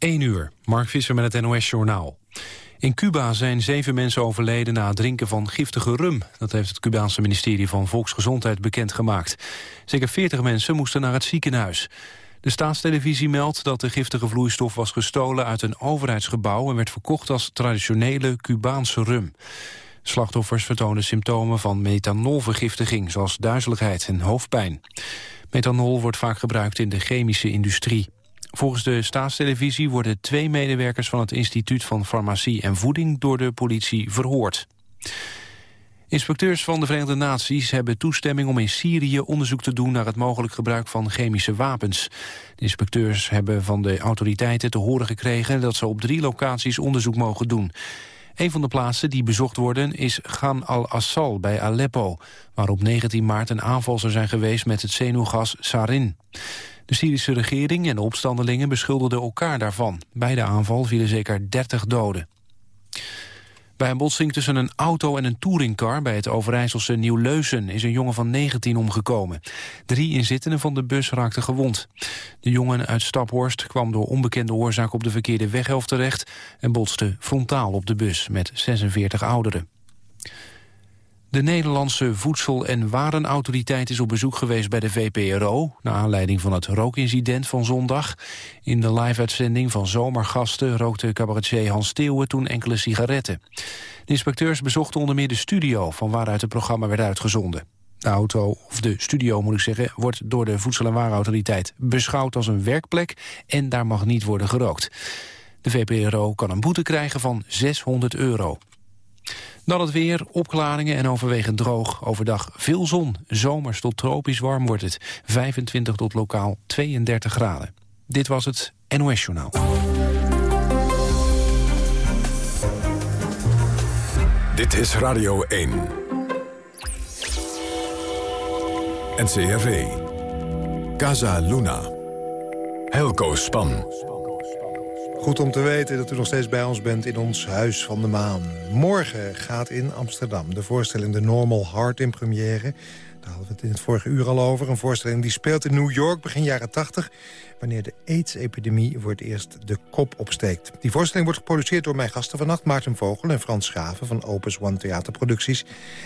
1 uur, Mark Visser met het NOS-journaal. In Cuba zijn zeven mensen overleden na het drinken van giftige rum. Dat heeft het Cubaanse ministerie van Volksgezondheid bekendgemaakt. Zeker 40 mensen moesten naar het ziekenhuis. De staatstelevisie meldt dat de giftige vloeistof was gestolen uit een overheidsgebouw... en werd verkocht als traditionele Cubaanse rum. Slachtoffers vertoonden symptomen van methanolvergiftiging... zoals duizeligheid en hoofdpijn. Methanol wordt vaak gebruikt in de chemische industrie. Volgens de staatstelevisie worden twee medewerkers van het Instituut van Farmacie en Voeding door de politie verhoord. Inspecteurs van de Verenigde Naties hebben toestemming om in Syrië onderzoek te doen naar het mogelijk gebruik van chemische wapens. De inspecteurs hebben van de autoriteiten te horen gekregen dat ze op drie locaties onderzoek mogen doen. Een van de plaatsen die bezocht worden is Gan al-Assal bij Aleppo... waar op 19 maart een aanval zou zijn geweest met het zenuwgas sarin. De Syrische regering en de opstandelingen beschuldigden elkaar daarvan. Bij de aanval vielen zeker 30 doden. Bij een botsing tussen een auto en een touringcar bij het Overijsselse Nieuw-Leusen is een jongen van 19 omgekomen. Drie inzittenden van de bus raakten gewond. De jongen uit Staphorst kwam door onbekende oorzaak op de verkeerde weghelft terecht en botste frontaal op de bus met 46 ouderen. De Nederlandse Voedsel- en Warenautoriteit is op bezoek geweest bij de VPRO... naar aanleiding van het rookincident van zondag. In de live-uitzending van Zomergasten rookte cabaretier Hans Steeuwen toen enkele sigaretten. De inspecteurs bezochten onder meer de studio van waaruit het programma werd uitgezonden. De auto, of de studio moet ik zeggen, wordt door de Voedsel- en Warenautoriteit beschouwd als een werkplek en daar mag niet worden gerookt. De VPRO kan een boete krijgen van 600 euro. Dan het weer, opklaringen en overwegend droog. Overdag veel zon, zomers tot tropisch warm wordt het. 25 tot lokaal 32 graden. Dit was het NOS Journaal. Dit is Radio 1. NCRV. Casa Luna. Helco Span. Goed om te weten dat u nog steeds bij ons bent in ons Huis van de Maan. Morgen gaat in Amsterdam de voorstelling The Normal Heart in première. Daar hadden we het in het vorige uur al over. Een voorstelling die speelt in New York begin jaren 80 wanneer de AIDS-epidemie voor het eerst de kop opsteekt. Die voorstelling wordt geproduceerd door mijn gasten vannacht... Maarten Vogel en Frans Schaven van Opus One Theaterproducties.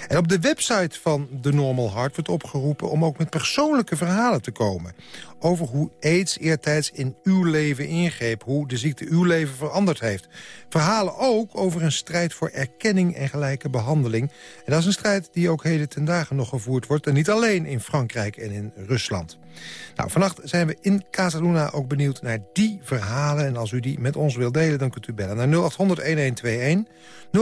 En op de website van The Normal Heart wordt opgeroepen... om ook met persoonlijke verhalen te komen. Over hoe AIDS eertijds in uw leven ingreep. Hoe de ziekte uw leven veranderd heeft. Verhalen ook over een strijd voor erkenning en gelijke behandeling. En dat is een strijd die ook heden ten dagen nog gevoerd wordt. En niet alleen in Frankrijk en in Rusland. Nou, vannacht zijn we in Casaluna ook benieuwd naar die verhalen. En als u die met ons wilt delen, dan kunt u bellen naar 0800-1121. 0800-1121.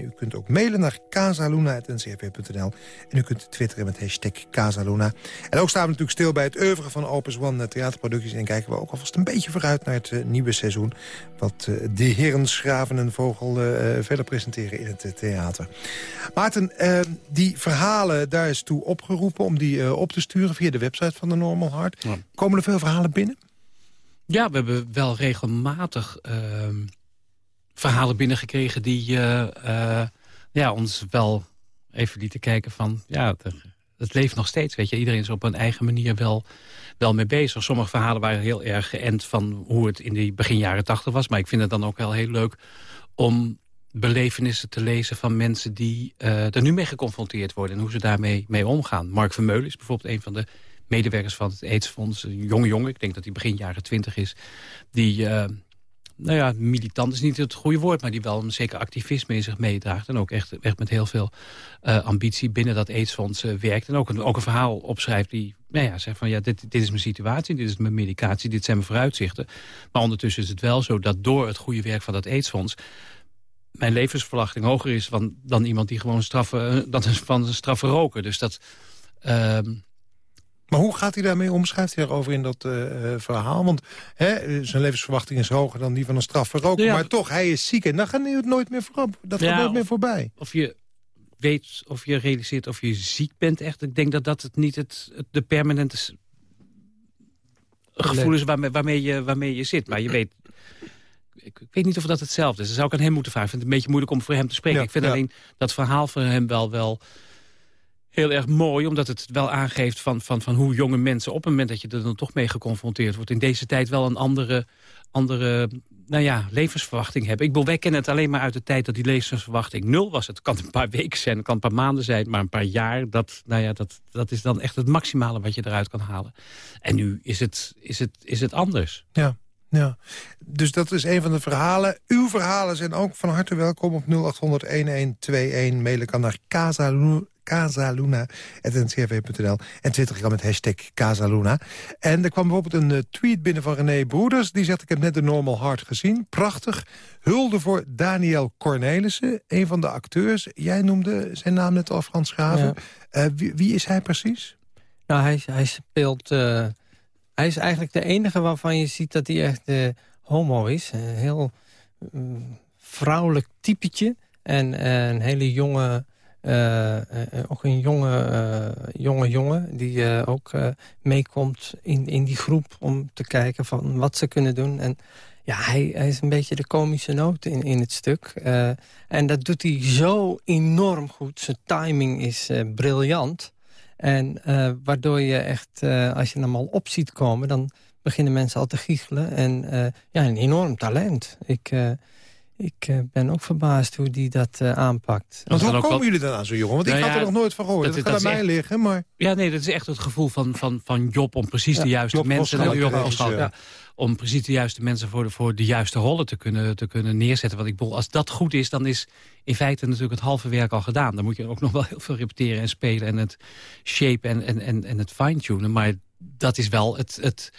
U kunt ook mailen naar casaluna.ncrv.nl. En u kunt twitteren met hashtag Casaluna. En ook staan we natuurlijk stil bij het oeuvre van Opus One theaterproducties. En kijken we ook alvast een beetje vooruit naar het uh, nieuwe seizoen. Wat uh, de heren Schraven en Vogel uh, verder presenteren in het theater. Maarten, die verhalen, daar is toe opgeroepen om die op te sturen via de website van de Normal Heart. Komen er veel verhalen binnen? Ja, we hebben wel regelmatig ehm, verhalen binnengekregen... die uh, uh, ja, ons wel even lieten kijken van... ja, het, leeft nog steeds, weet je. Iedereen is op een eigen manier wel, wel mee bezig. Sommige verhalen waren heel erg geënt van hoe het in die begin jaren tachtig was. Maar ik vind het dan ook wel heel leuk om belevenissen te lezen van mensen die uh, er nu mee geconfronteerd worden... en hoe ze daarmee mee omgaan. Mark Vermeulen is bijvoorbeeld een van de medewerkers van het AIDS-fonds. Een jonge jongen, ik denk dat hij begin jaren twintig is... die, uh, nou ja, militant is niet het goede woord... maar die wel een zeker activisme in zich meedraagt... en ook echt, echt met heel veel uh, ambitie binnen dat AIDS-fonds werkt... en ook een, ook een verhaal opschrijft die nou ja, zegt van... ja, dit, dit is mijn situatie, dit is mijn medicatie, dit zijn mijn vooruitzichten. Maar ondertussen is het wel zo dat door het goede werk van dat AIDS-fonds mijn levensverwachting hoger is dan iemand die gewoon straffen, eh, dat is van straffen roken. Dus dat... Uh... Maar hoe gaat hij daarmee om? Schrijft hij daarover in dat uh, verhaal? Want hè, zijn levensverwachting is hoger dan die van een straffe roker. Ja, maar toch, hij is ziek en dan gaat het nooit meer voorop. Dat gaat nooit meer voorbij. Of je weet, of je realiseert of je ziek bent echt. Ik denk dat dat het niet het, het de permanente gevoel is waarmee, waarmee, je, waarmee je zit. Maar je weet ik, weet niet of dat hetzelfde is. Dat zou ik aan hem moeten vragen. Ik vind het een beetje moeilijk om voor hem te spreken. ik vind alleen dat verhaal van hem wel, wel heel erg mooi, omdat het wel aangeeft van, van, van hoe jonge mensen... op het moment dat je er dan toch mee geconfronteerd wordt... in deze tijd wel een andere, andere nou ja, levensverwachting hebben. Ik bedoel, wij kennen het alleen maar uit de tijd dat die levensverwachting nul was. Het kan een paar weken zijn, het kan een paar maanden zijn, maar een paar jaar... dat, nou ja, dat, dat is dan echt het maximale wat je eruit kan halen. En nu is het, is het, is het anders. Ja. Ja, dus dat is een van de verhalen. Uw verhalen zijn ook van harte welkom op 0800-1121. Mailen kan naar casaluna.ncrv.nl. En twitter kan met hashtag Casaluna. En er kwam bijvoorbeeld een eh, tweet binnen van René Broeders. Die zegt, ik heb net de Normal Heart gezien. Prachtig. Hulde voor Daniel Cornelissen, een van de acteurs. Jij noemde zijn naam net al, Frans Graven. Eh, wie, wie, is hij precies? Nou, hij, hij speelt... Uh, hij is eigenlijk de enige waarvan je ziet dat hij echt uh, homo is. Een heel um, vrouwelijk typetje. En een hele jonge ook een jonge, jonge jongen die ook meekomt in, in die groep... om te kijken van wat ze kunnen doen. En ja, hij, hij is een beetje de komische noot in, in het stuk. en dat doet hij zo enorm goed. Zijn timing is briljant. En waardoor je echt, als je hem al op ziet komen... dan beginnen mensen al te giechelen. En ja, een enorm talent. Ik... Ik uh, ben ook verbaasd hoe die dat uh, aanpakt. Want hoe komen jullie dan aan zo'n jongen? Want nou ik had er nog nooit van gehoord. Dat, dat kan dat aan mij echt, liggen, maar... Ja, nee, dat is echt het gevoel van, van, van Job om precies ja, de juiste Job mensen... Job Job ja. Om precies de juiste mensen voor de, voor de juiste rollen te kunnen, te kunnen neerzetten. Want ik bedoel, als dat goed is, dan is in feite natuurlijk het halve werk al gedaan. Dan moet je ook nog wel heel veel repeteren en spelen... en het shape en, en, en, en het fine-tunen. Maar dat is wel het, het,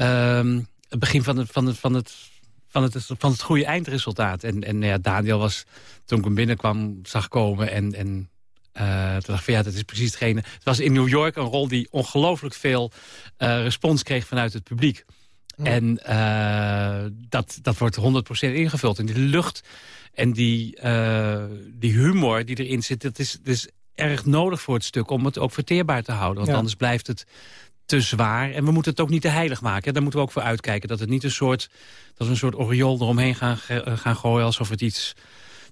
um, het begin van het, van het, van het van het, van het goede eindresultaat. En, en ja, Daniel was, toen ik hem binnenkwam, zag komen en... en uh, toen dacht ik van ja, dat is precies hetgene. Het was in New York een rol die ongelooflijk veel uh, respons kreeg vanuit het publiek. En uh, dat, dat wordt 100% ingevuld. En die lucht en die, die humor die erin zit, dat is, dat is erg nodig voor het stuk... om het ook verteerbaar te houden. Want anders blijft het te zwaar. En we moeten het ook niet te heilig maken. Daar moeten we ook voor uitkijken. Dat het niet een soort, dat we een soort oriool eromheen gaan, gaan gooien. Alsof het iets...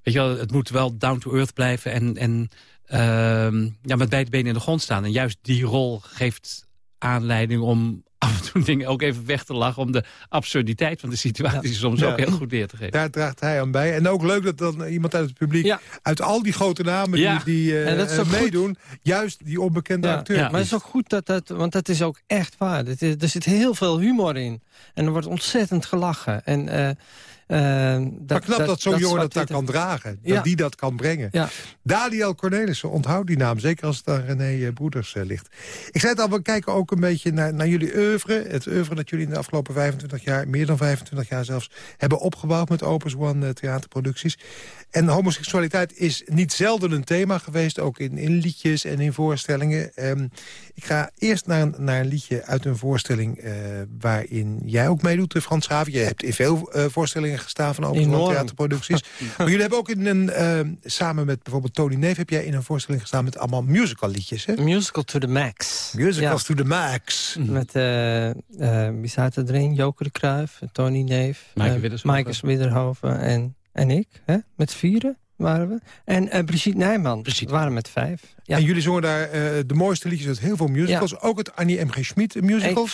Weet je wel, het moet wel down to earth blijven. En, en uh, ja, met beide benen in de grond staan. En juist die rol geeft aanleiding om af en toe dingen ook even weg te lachen... om de absurditeit van de situatie soms ook heel goed weer te geven. Daar draagt hij aan bij. En ook leuk dat dan iemand uit het publiek... uit al die grote namen die, die uh, meedoen... juist die onbekende acteur Maar het is ook goed, dat dat, want dat is ook echt waar. er zit heel veel humor in. En er wordt ontzettend gelachen. En... Uh, uh, dat, maar knap dat, dat zo'n jongen dat daar kan dragen. Dat die dat kan brengen. Ja. Daniel Cornelissen, onthoud die naam. Zeker als het aan René Broeders uh, ligt. Ik zei het al, we kijken ook een beetje naar, naar jullie oeuvre. Het oeuvre dat jullie in de afgelopen 25 jaar... meer dan 25 jaar zelfs, hebben opgebouwd met Opus One uh, theaterproducties. En homoseksualiteit is niet zelden een thema geweest. Ook in, in liedjes en in voorstellingen. Um, ik ga eerst naar, naar een liedje uit een voorstelling... waarin jij ook meedoet, Frans Schaven. Je hebt in veel voorstellingen gestaan van Open Theaterproducties. maar jullie hebben ook in een, uh, samen met bijvoorbeeld Tony Neef... heb jij in een voorstelling gestaan met allemaal musical liedjes, hè? Musical to the max. Musicals to the max. Mhm. Met, uh, uh, wie zaten erin? Joker de Kruijf, Tony Neef, Maaike Widderhoven en, en ik. Hè? Met vieren waren we. En uh, Brigitte Nijman. Brigitte. We waren met vijf. Ja. En jullie zongen daar uh, de mooiste liedjes uit heel veel musicals. Ook het Annie M. G. Schmid musical.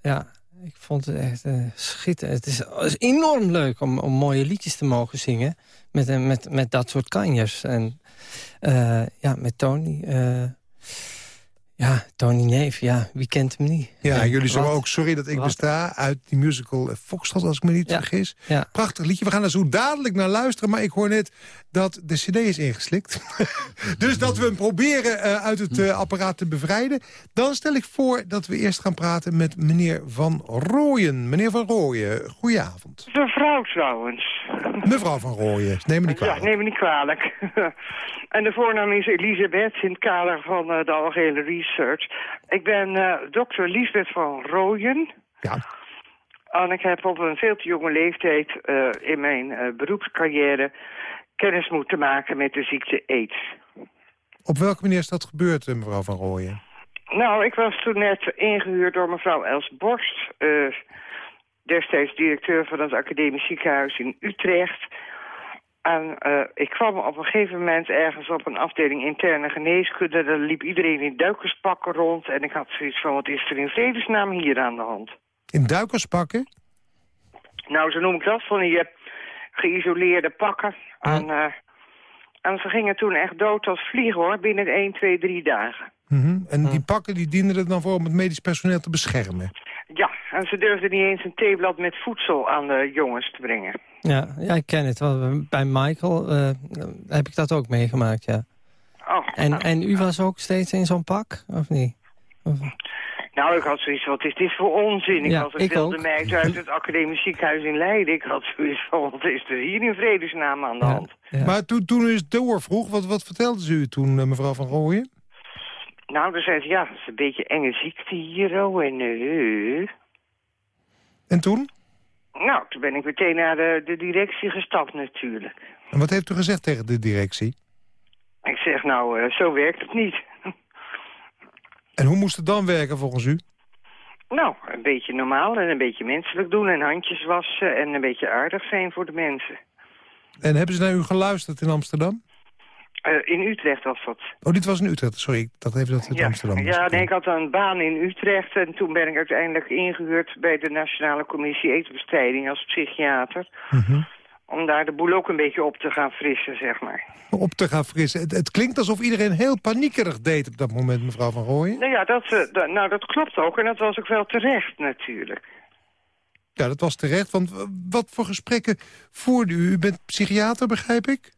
ja, ik vond het echt uh, schitterend. Het is, het is, enorm leuk om, om mooie liedjes te mogen zingen. Met, eh, met, met dat soort kanjers. En uh, ja, met Tony. Uh, ja, Tony Neef, ja, wie kent hem niet? Ja, en jullie zullen ook Sorry dat ik besta uit die musical Foxtrot, als ik me niet vergis. Ja. Prachtig liedje, we gaan er zo dadelijk naar luisteren. Maar ik hoor net dat de cd is ingeslikt. dus dat we hem proberen uh, uit het uh, apparaat te bevrijden. Dan stel ik voor dat we eerst gaan praten met meneer Van Rooyen. Meneer Van Rooyen, goedenavond. Mevrouw trouwens. Mevrouw Van Rooyen, neem me niet kwalijk. Ja, neem me niet kwalijk. en de voornaam is Elisabeth in het kader van uh, de algehele research. Ik ben dokter Elisabeth van Rooyen. Ja. En ik heb op een veel te jonge leeftijd in mijn beroepscarrière kennis moeten maken met de ziekte AIDS. Op welke manier is dat gebeurd, eh, mevrouw Van Rooyen? Nou, ik was toen net ingehuurd door mevrouw Els Borst... Uh, destijds directeur van het academisch ziekenhuis in Utrecht... En uh, ik kwam op een gegeven moment ergens op een afdeling interne geneeskunde. Daar liep iedereen in duikerspakken rond. En ik had zoiets van, wat is er in vredesnaam hier aan de hand? In duikerspakken? Nou, zo noem ik dat, van uh, geïsoleerde pakken. En, uh, en ze gingen toen echt dood als vliegen, hoor, binnen 1, 2, 3 dagen. Mm -hmm. En die pakken die dienden er dan voor om het medisch personeel te beschermen? Ja, en ze durfden niet eens een theeblad met voedsel aan de jongens te brengen. Ja, ja ik ken het. Bij Michael uh, heb ik dat ook meegemaakt, ja. Oh, en, nou, en u was ook steeds in zo'n pak, of niet? Of... Nou, ik had zoiets wat is dit voor onzin? Ik Ja, was een wilde meid uit het academisch ziekenhuis in Leiden. Ik had zoiets van, wat is er hier in vredesnaam aan de Ja, hand? ja. Maar toen, toen u het doorvroeg, wat, wat vertelde ze u toen, eh, mevrouw Van Rooyen? Nou, dan zei ze, ja, het is een beetje enge ziekte hier, oh, en eh... En toen? Nou, toen ben ik meteen naar de, de directie gestapt natuurlijk. En wat heeft u gezegd tegen de directie? Ik zeg, nou, eh, zo werkt het niet. En hoe moest het dan werken volgens u? nou, een beetje normaal en een beetje menselijk doen en handjes wassen en een beetje aardig zijn voor de mensen. En hebben ze naar u geluisterd in Amsterdam? Eh, in Utrecht was dat. Oh, dit was in Utrecht. Sorry, ik dacht even dat het in Ja, Amsterdam was. ja nee, ik had een baan in Utrecht en toen ben ik uiteindelijk ingehuurd bij de Nationale Commissie Etenbestrijding als psychiater. Mhm. Om daar de boel ook een beetje op te gaan frissen, zeg maar. Op te gaan frissen. Het, het klinkt alsof iedereen heel paniekerig deed op dat moment, mevrouw Van Rooyen. Nou ja, dat, eh, da- nou, dat klopt ook en dat was ook wel terecht natuurlijk. Ja, dat was terecht. Want wat voor gesprekken voerde u? U bent psychiater, begrijp ik?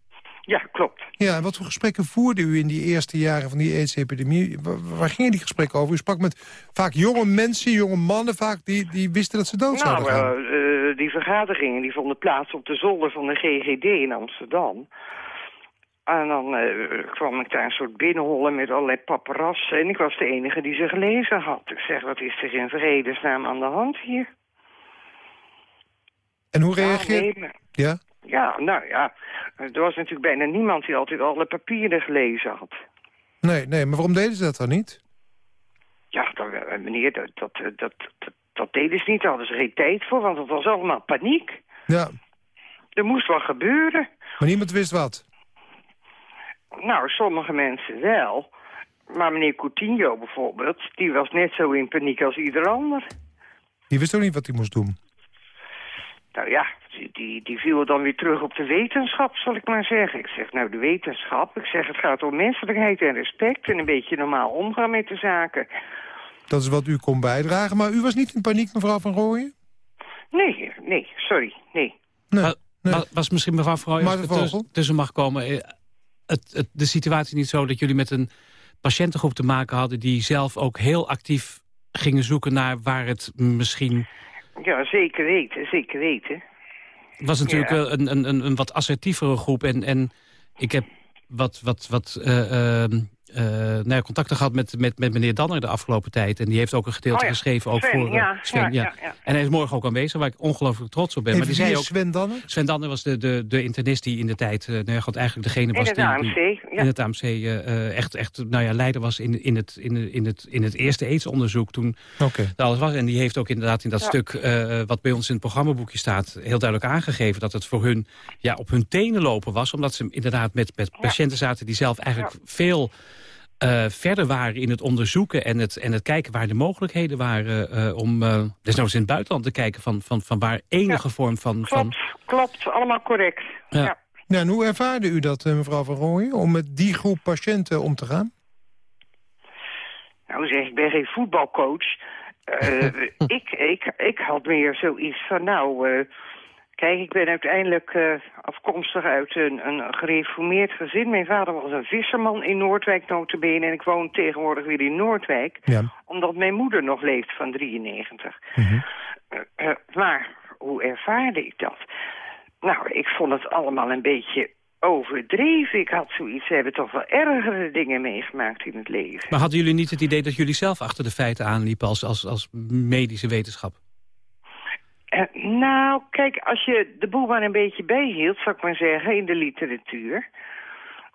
Ja, klopt. Ja, en wat voor gesprekken voerde u in die eerste jaren van die AIDS-epidemie? Wa- Waar gingen die gesprekken over? U sprak met vaak jonge mensen, jonge mannen vaak, die, die wisten dat ze dood Nou, zouden gaan. eh, eh, die vergaderingen die vonden plaats op de zolder van de GGD in Amsterdam. En dan eh, kwam ik daar een soort binnenhollen met allerlei paparassen. En ik was de enige die ze gelezen had. Ik zeg, wat is er in vredesnaam aan de hand hier? en hoe Ja, reageerde... nee, maar- Ja? Ja, nou ja. Er was natuurlijk bijna niemand die altijd alle papieren gelezen had. Nee, nee, maar waarom deden ze dat dan niet? Ja, dan, eh, meneer, dat, dat, eh, dat, dat, dat deden ze niet. Daar hadden ze geen tijd voor, want het was allemaal paniek. Ja, Er moest wat gebeuren. maar niemand wist wat. Nou, sommige mensen wel. Maar meneer Coutinho bijvoorbeeld, die was net zo in paniek als ieder ander. Die wist ook niet wat hij moest doen. Nou ja, die, die, die viel dan weer terug op de wetenschap, zal ik maar zeggen. Ik zeg, nou, de wetenschap, ik zeg, het gaat om menselijkheid en respect... en een beetje normaal omgaan met de zaken. Dat is wat u kon bijdragen. Maar u was niet in paniek, mevrouw Van Rooyen? Nee, nee, sorry, nee. Nee. Wa- nee. wa- Was misschien mevrouw Vrooy, als Maarten ik er tuss- Vogel? tussen mag komen... eh, Het, het, de situatie niet zo dat jullie met een patiëntengroep te maken hadden... die zelf ook heel actief gingen zoeken naar waar het misschien... Ja, zeker weten, zeker weten. Het was natuurlijk Ja. wel een, een, een, een wat assertievere groep. En, en ik heb wat, wat, wat eh, ehm, nou ja, contacten gehad met, met, met meneer Danner de afgelopen tijd. En die heeft ook een gedeelte Oh ja, geschreven ook Sven, voor eh, ja, Sven. ja, Ja, ja, ja. En hij is morgen ook aanwezig, waar ik ongelooflijk trots op ben. En maar die zei ook, Sven Danner? Sven Danner was de, de, de internist die in de tijd... eh, nou goed, eigenlijk degene In was het die, AMC, die ja. in het AMC eh, eh, echt, echt nou ja, leider was in, in, het, in, in, het, in het eerste AIDS-onderzoek toen Oké. dat alles was. En die heeft ook inderdaad in dat Ja. stuk eh, wat bij ons in het programmaboekje staat... heel duidelijk aangegeven dat het voor hun ja, op hun tenen lopen was. Omdat ze inderdaad met, met patiënten zaten die zelf eigenlijk veel... eh, verder waren in het onderzoeken en het, en het kijken waar de mogelijkheden waren... eh, om uh, desnoods in het buitenland te kijken van, van, van waar enige vorm van... van Klopt, klopt, allemaal correct. Ja. ja. Ja, en hoe ervaarde u dat, eh, mevrouw Van Rooyen, om met die groep patiënten om te gaan? Nou zeg, ik ben geen voetbalcoach. Eh, ik, ik, ik had meer zoiets van, nou... kijk, ik ben uiteindelijk eh, afkomstig uit een, een gereformeerd gezin. Mijn vader was een visserman in Noordwijk notabene... en ik woon tegenwoordig weer in Noordwijk... Ja. omdat mijn moeder nog leeft van 93. Mhm. Eh, eh, maar hoe ervaarde ik dat? Nou, ik vond het allemaal een beetje overdreven. Ik had zoiets, we hebben toch wel ergere dingen meegemaakt in het leven. Maar hadden jullie niet het idee dat jullie zelf achter de feiten aanliepen... als, als, als medische wetenschap? Eh, nou, kijk, als je de boel maar een beetje bijhield, zou ik maar zeggen, in de literatuur...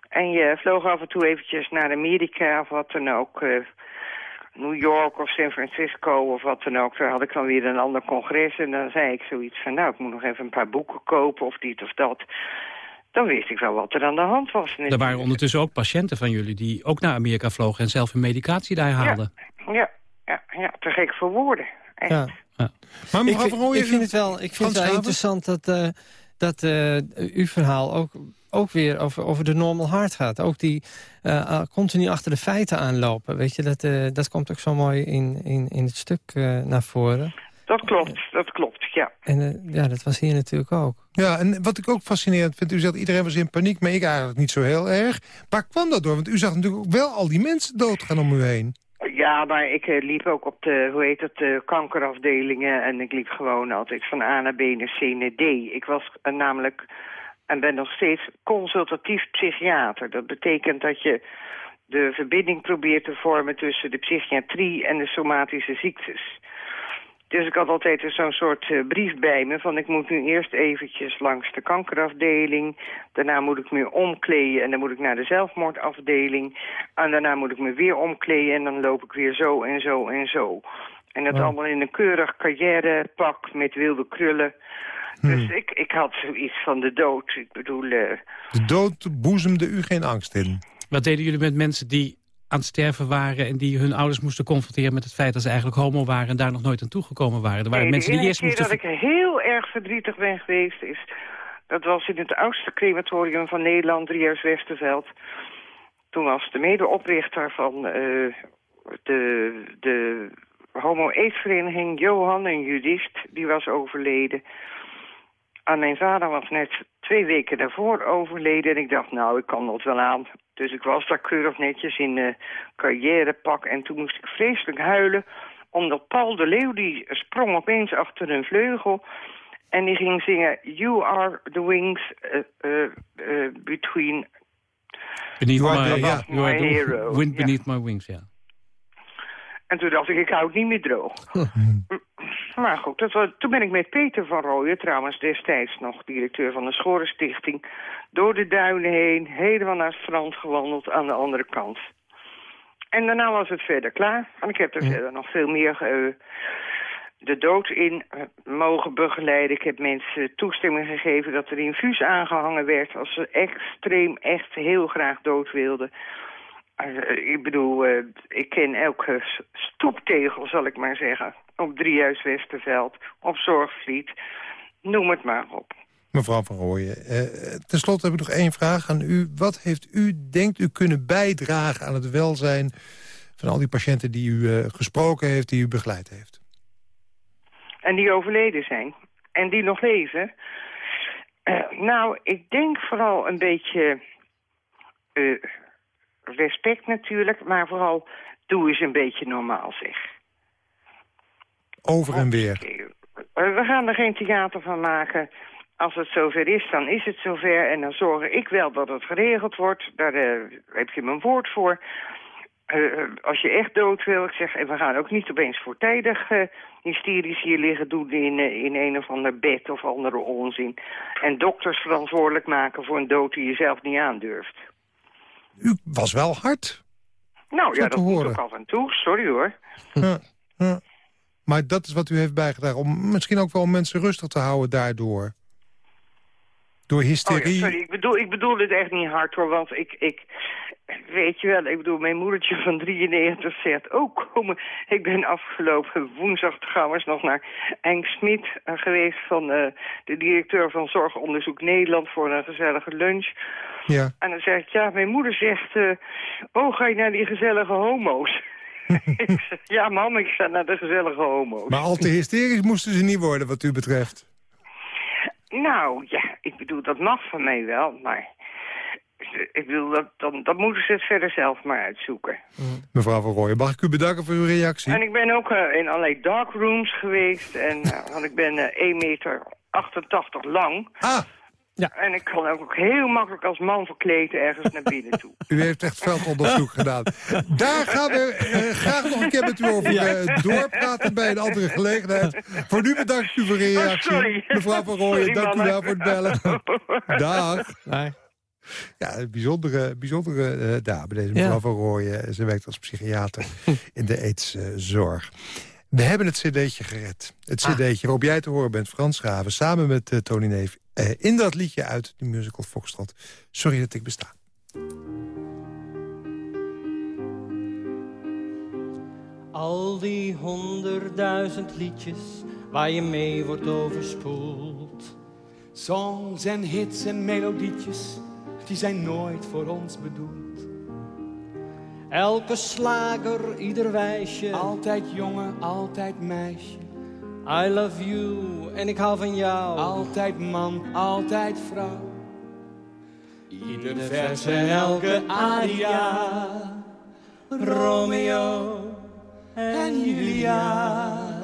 en je vloog af en toe eventjes naar Amerika of wat dan ook... eh, New York of San Francisco of wat dan ook. Daar had ik dan weer een ander congres en dan zei ik zoiets van... nou, ik moet nog even een paar boeken kopen of dit of dat. dan wist ik wel wat er aan de hand was. Er waren ondertussen ook patiënten van jullie die ook naar Amerika vlogen... en zelf hun medicatie daar haalden. Ja, ja, ja, ja te gek voor woorden. Echt. Ja. Ja. Maar Ik, Van ik vind het wel, ik vind het wel interessant dat, eh, dat eh, uw verhaal ook, ook weer over, over de normal heart gaat. Ook die eh, continu achter de feiten aanlopen. Weet je, dat, eh, dat komt ook zo mooi in, in, in het stuk eh, naar voren. Dat klopt, dat klopt, ja. En eh, ja, dat was hier natuurlijk ook. Ja, en wat ik ook fascinerend vind, u zegt iedereen was in paniek, maar ik eigenlijk niet zo heel erg. Waar kwam dat door? Want u zag natuurlijk ook wel al die mensen doodgaan om u heen. Ja, maar ik eh, liep ook op de, hoe heet het, de kankerafdelingen. En ik liep gewoon altijd van A naar B naar C naar D. Ik was eh, namelijk, en ben nog steeds, consultatief psychiater. Dat betekent dat je de verbinding probeert te vormen tussen de psychiatrie en de somatische ziektes. Dus ik had altijd zo'n soort eh, brief bij me van ik moet nu eerst eventjes langs de kankerafdeling. Daarna moet ik me omkleden en dan moet ik naar de zelfmoordafdeling. En daarna moet ik me weer omkleden en dan loop ik weer zo en zo en zo. En dat Wow. allemaal in een keurig carrièrepak met wilde krullen. Dus ik, ik had zoiets van de dood. Ik bedoel, eh, De dood boezemde u geen angst in. Wat deden jullie met mensen die aan het sterven waren... en die hun ouders moesten confronteren met het feit dat ze eigenlijk homo waren... en daar nog nooit aan toegekomen waren? Er waren Nee, mensen die eerst moesten... dat ik heel erg verdrietig ben geweest is... dat was in het oudste crematorium van Nederland, Driehuis Westerveld. Toen was de medeoprichter van eh, de, de homo-aids-vereniging, Johan en Judith, die was overleden. En mijn vader was net twee weken daarvoor overleden. En ik dacht, nou, ik kan dat wel aan. Dus ik was daar keurig netjes in eh carrièrepak. En toen moest ik vreselijk huilen. Omdat Paul de Leeuw, die sprong opeens achter een vleugel. En die ging zingen... You are the wings eh, eh, between... Beneath You are my, My hero, wind beneath my wings, ja. En toen dacht ik, ik hou het niet meer droog. Maar goed, dat was, toen ben ik met Peter van Rooyen, trouwens destijds nog directeur van de Schorenstichting... door de duinen heen, helemaal naar het strand gewandeld aan de andere kant. En daarna was het verder klaar. En ik heb er verder nog veel meer eh, de dood in eh, mogen begeleiden. Ik heb mensen toestemming gegeven dat er infuus aangehangen werd... als ze extreem echt heel graag dood wilden... Eh, ik bedoel, eh, ik ken elke stoeptegel, zal ik maar zeggen. Op Driehuis Westerveld, op Zorgvliet, noem het maar op. Mevrouw Van Rooyen, eh, ten slotte heb ik nog één vraag aan u. Wat heeft u, denkt u, kunnen bijdragen aan het welzijn... van al die patiënten die u eh, gesproken heeft, die u begeleid heeft? En die overleden zijn. En die nog leven. Nou, ik denk vooral een beetje... respect natuurlijk, maar vooral doe eens een beetje normaal, zeg. Over en weer. Eh, We gaan er geen theater van maken. Als het zover is, dan is het zover. En dan zorg ik wel dat het geregeld wordt. Daar eh, heb je mijn woord voor. Eh, als je echt dood wil, ik zeg, en we gaan ook niet opeens voortijdig eh hysterisch hier liggen doen in, eh, in een of ander bed of andere onzin. En dokters verantwoordelijk maken voor een dood die je zelf niet aandurft. U was wel hard. Nou ja, dat horen. ook af en toe. Sorry hoor. Ja, ja. Maar dat is wat u heeft bijgedragen. Om misschien ook wel om mensen rustig te houden daardoor. Door Oh ja, hysterie. sorry, ik bedoel, ik bedoel het echt niet hard hoor, want ik, ik, weet je wel, ik bedoel, mijn moedertje van 93 zegt ook komen. Ik ben afgelopen woensdag trouwens nog naar Henk Smit eh, geweest van eh, de directeur van Zorgonderzoek Nederland voor een gezellige lunch. ja. En dan zeg ik, ja, mijn moeder zegt, eh, oh, ga je naar die gezellige homo's? ik zeg, ja, mam, ik ga naar de gezellige homo's. Maar al te hysterisch moesten ze niet worden wat u betreft. Nou, ja, ik bedoel, dat mag van mij wel, maar... Ik bedoel, dat, dan, dan moeten ze het verder zelf maar uitzoeken. Mevrouw Van Rooyen, mag ik u bedanken voor uw reactie? En ik ben ook eh, in allerlei dark rooms geweest. En, eh, want ik ben eh 1 meter 88 lang. Ah, En ik kan ook heel makkelijk als man verkleed ergens naar binnen toe. u heeft echt veldonderzoek gedaan. Daar gaan we eh, graag nog een keer met u over eh, doorpraten bij een andere gelegenheid. Voor nu bedank ik u voor uw Oh, reactie. sorry. Mevrouw Van Rooyen, dank u wel voor het bellen. Dag. Nee. Ja, een bijzondere, bijzondere eh, dame, deze mevrouw Ja. Van Rooyen. Ze werkt als psychiater in de aidszorg. We hebben het cd'tje gered. Het Ah. cd'tje waarop jij te horen bent, Frans Graven... samen met eh, Tony Neef in dat liedje uit de musical Foxtrot. Sorry dat ik besta. Al die honderdduizend liedjes waar je mee wordt overspoeld. Songs en hits en melodietjes, die zijn nooit voor ons bedoeld. Elke slager, ieder wijsje. Altijd jongen, altijd meisje. I love you en ik hou van jou. Altijd man, altijd vrouw. Ieder vers en elke aria. Romeo en Julia.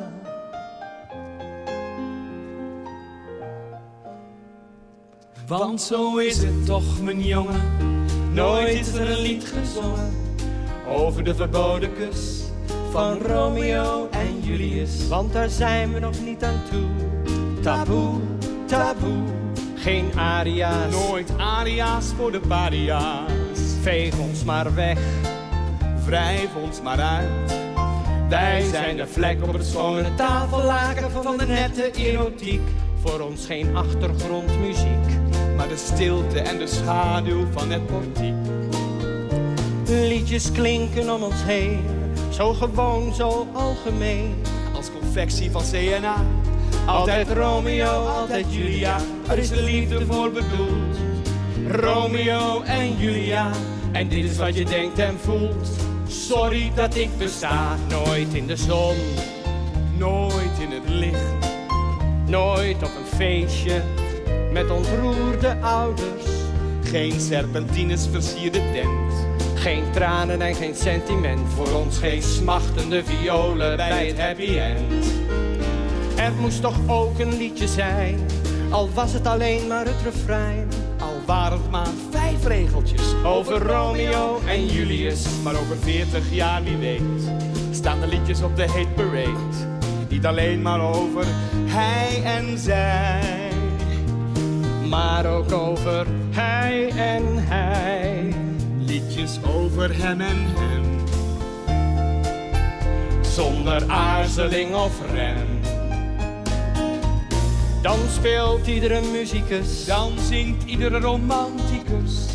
Want zo is het toch, mijn jongen. Nooit is er een lied gezongen over de verboden kus van Romeo en Julius. Want daar zijn we nog niet aan toe. Taboe, taboe, geen aria's. Nooit aria's voor de paria's. Veeg ons maar weg, wrijf ons maar uit. Wij zijn de vlek op het schone tafellaken van de nette erotiek. Voor ons geen achtergrondmuziek, de stilte en de schaduw van het portiek. Liedjes klinken om ons heen, zo gewoon, zo algemeen. Als confectie van CNA, altijd Romeo, altijd Julia. Er is de liefde voor bedoeld. Romeo en Julia, en dit is wat je denkt en voelt. Sorry dat ik besta, nooit in de zon, nooit in het licht. Nooit op een feestje met ontroerde ouders. Geen serpentines versierde tent. Geen tranen en geen sentiment. Voor ons geen smachtende violen bij het happy end. Er moest toch ook een liedje zijn, al was het alleen maar het refrein. Al waren het maar vijf regeltjes over Romeo en Julius. Maar over veertig jaar, wie weet, staan de liedjes op de hate parade. Niet alleen maar over hij en zij, maar ook over hij en hij. Liedjes over hem en hem, zonder aarzeling of rem. Dan speelt iedere muzikus, dan zingt iedere romanticus.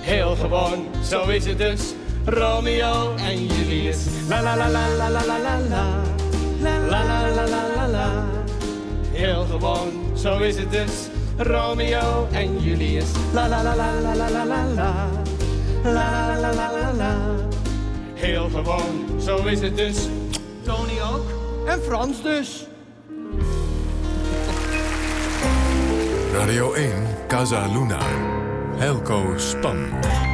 Heel gewoon, zo is het dus, Romeo en Julius. La la la la la la la la la. La la la la la la. Heel gewoon, zo is het dus. Romeo en Julius. La la la la la la la la la. La la la la la. Heel gewoon, zo is het dus. Tony ook. En Frans dus. Radio 1, Casa Luna. Helco Span.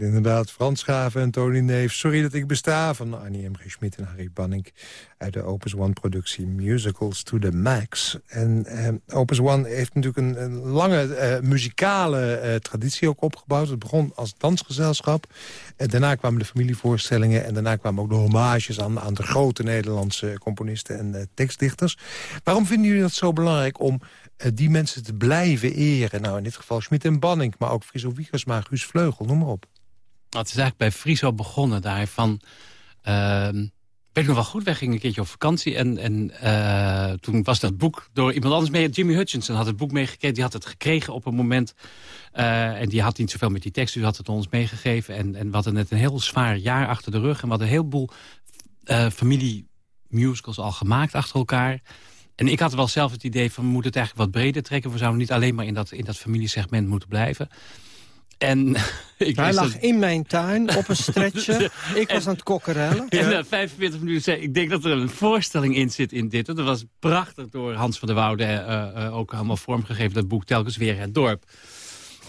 Inderdaad Frans Schaven en Tony Neef. Sorry dat ik besta van Annie M. G. Schmid en Harry Banning... uit de Opus One-productie Musicals to the Max. En eh, Opus One heeft natuurlijk een, een lange eh, muzikale eh, traditie ook opgebouwd. Het begon als dansgezelschap. En daarna kwamen de familievoorstellingen... en daarna kwamen ook de hommages aan, aan de grote Nederlandse componisten en eh, tekstdichters. Waarom vinden jullie dat zo belangrijk om eh, die mensen te blijven eren? Nou, in dit geval Schmid en Banning, maar ook Friso Wiegersma, Guus Vleugel, noem maar op. Nou, het is eigenlijk bij Friso begonnen daar van... Uh, weet ik nog wel goed, wij gingen een keertje op vakantie... en, en uh, toen was dat boek door iemand anders mee. Jimmy Hutchinson had het boek meegekregen. Die had het gekregen op een moment. Uh, en die had niet zoveel met die tekst, dus had het ons meegegeven. En, en we hadden net een heel zwaar jaar achter de rug. En we hadden een heleboel uh, familiemusicals al gemaakt achter elkaar... En ik had wel zelf het idee van we moeten het eigenlijk wat breder trekken. We zouden niet alleen maar in dat, in dat familiesegment moeten blijven. En ik Hij lag dat... in mijn tuin op een stretcher. ik was aan het kokkerellen. En na 45 minuten zei ik denk dat er een voorstelling in zit in dit. Dat was prachtig door Hans van der Woude uh, uh, ook allemaal vormgegeven. Dat boek telkens weer het dorp.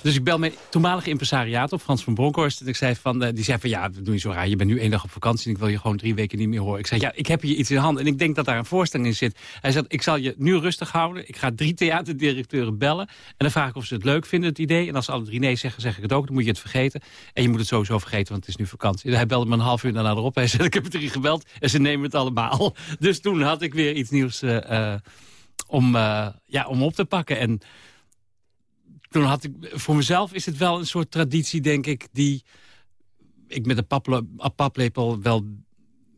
Dus ik bel mijn toenmalige impresariaat op, Frans van Bronkhorst. En ik zei van, uh, die zei van, ja, doe je zo raar. Je bent nu één dag op vakantie en ik wil je gewoon drie weken niet meer horen. Ik zei, ja, ik heb hier iets in de hand en ik denk dat daar een voorstelling in zit. Hij zei, ik zal je nu rustig houden. Ik ga drie theaterdirecteuren bellen. En dan vraag ik of ze het leuk vinden, het idee. En als ze alle drie nee zeggen, zeg ik het ook. Dan moet je het vergeten. En je moet het sowieso vergeten, want het is nu vakantie. Hij belde me een half uur daarna erop. Hij zei, ik heb het drie gebeld en ze nemen het allemaal. Dus toen had ik weer iets nieuws uh, uh, om, ja, om op te pakken. En toen had ik, voor mezelf is het wel een soort traditie, denk ik, die ik met een paplepel wel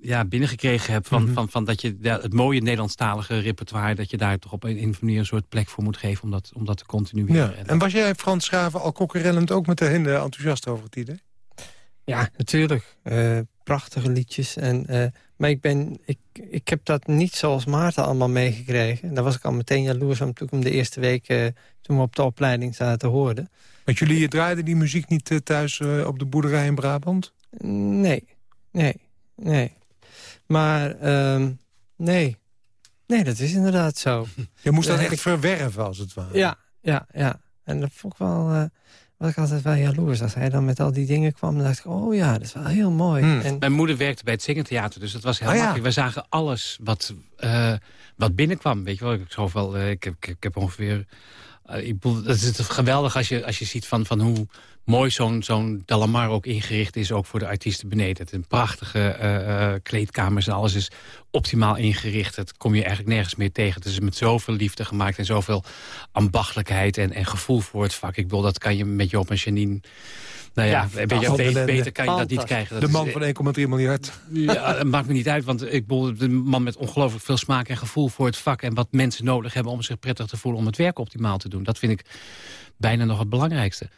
ja, binnengekregen heb. Van, Mhm. van, van dat je ja, het mooie Nederlandstalige repertoire... dat je daar toch op een, een manier een soort plek voor moet geven... om dat, om dat te continueren. Ja. En En was jij, Frans Schaven, al kokkerellend ook meteen eh, enthousiast over het idee? Ja, natuurlijk. Eh, prachtige liedjes. En, eh, maar ik, ben, ik, ik heb dat niet zoals Maarten allemaal meegekregen. Daar was ik al meteen jaloers om toen ik hem de eerste week... eh, toen we op de opleiding zaten hoorden. Want jullie draaiden die muziek niet thuis op de boerderij in Brabant? Nee, nee, nee. Maar ehm, nee. Nee, dat is inderdaad zo. Je moest dat echt ik- verwerven, als het ware. Ja, ja, ja. En dat vond ik wel... was ik altijd wel jaloers. Als hij dan met al die dingen kwam, dan dacht ik... oh ja, dat is wel heel mooi. Hmm. En, Mijn moeder werkte bij het Zingentheater, dus dat was heel ja. makkelijk. We zagen alles wat, eh, wat binnenkwam. Weet je wel, ik, zoveel, eh, ik, heb, ik, ik heb ongeveer... eh, ik het is geweldig als je, als je ziet van, van hoe mooi zo'n zo'n Dalamar ook ingericht is... ook voor de artiesten beneden. Het een prachtige eh, eh, kleedkamers en alles is optimaal ingericht. Dat kom je eigenlijk nergens meer tegen. Het is met zoveel liefde gemaakt en zoveel ambachtelijkheid... en, en gevoel voor het vak. Ik bedoel, dat kan je met Joop en Janine... Nou ja, Ja, een beetje van beter, beter kan je dat niet krijgen. Dat De is- man van 1,3 miljard. ja, dat maakt me niet uit, want ik bedoel, de man met ongelooflijk veel smaak en gevoel voor het vak... en wat mensen nodig hebben om zich prettig te voelen om het werk optimaal te doen. Dat vind ik bijna nog het belangrijkste.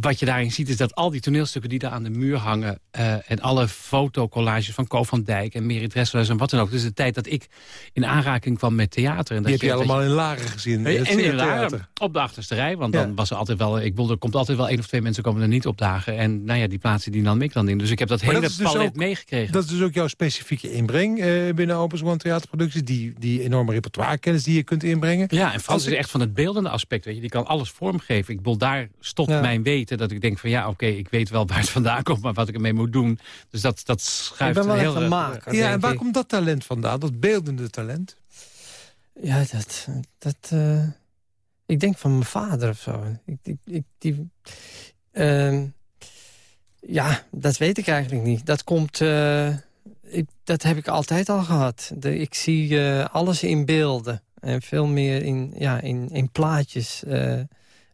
Wat je daarin ziet is dat al die toneelstukken die daar aan de muur hangen... eh, en alle fotocollages van Ko van Dijk en Merit Dressler en wat dan ook. Dus de tijd dat ik in aanraking kwam met theater. En dat Die heb je allemaal in Laren gezien. in het en in. Laren, op de achterste rij, want Ja. dan was er altijd wel... Ik bedoel, er komt altijd wel één of twee mensen komen er niet opdagen. En nou ja, die plaatsen die dan ik dan in. Dus ik heb dat Maar dat hele dus palet ook- meegekregen. Dat is dus ook jouw specifieke inbreng eh, binnen Opus One theaterproducties. Die, die enorme repertoirekennis die je kunt inbrengen. Ja, en Frans Als is ik- echt van het beeldende aspect. Weet je. Die kan alles vormgeven. Ik bedoel, daar stopt Ja. mijn Dat ik denk van ja, oké, ik weet wel waar het vandaan komt... maar wat ik ermee moet doen. Dus dat, dat ik schuift ben wel heel erg- maker, Ja, en waar ik. komt dat talent vandaan? Dat beeldende talent? Ja, dat... dat eh, ik denk van mijn vader of zo. Ik, ik, ik, die, ehm, ja, dat weet ik eigenlijk niet. Dat komt... eh, ik, dat heb ik altijd al gehad. De, ik zie eh, alles in beelden. En veel meer in, ja, in, in plaatjes. eh.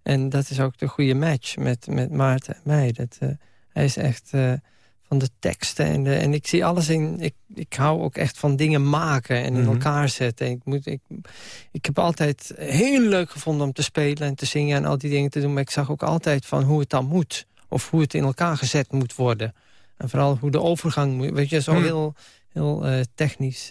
En dat is ook de goede match met, met Maarten en mij. Dat, eh, hij is echt eh, van de teksten. En, de, en ik zie alles in... Ik, ik hou ook echt van dingen maken en in Mhm. elkaar zetten. Ik, moet, ik, ik heb altijd heel leuk gevonden om te spelen en te zingen... en al die dingen te doen. Maar ik zag ook altijd van hoe het dan moet. Of hoe het in elkaar gezet moet worden. En vooral hoe de overgang moet... Weet je, zo Hmm. heel, heel eh, technisch...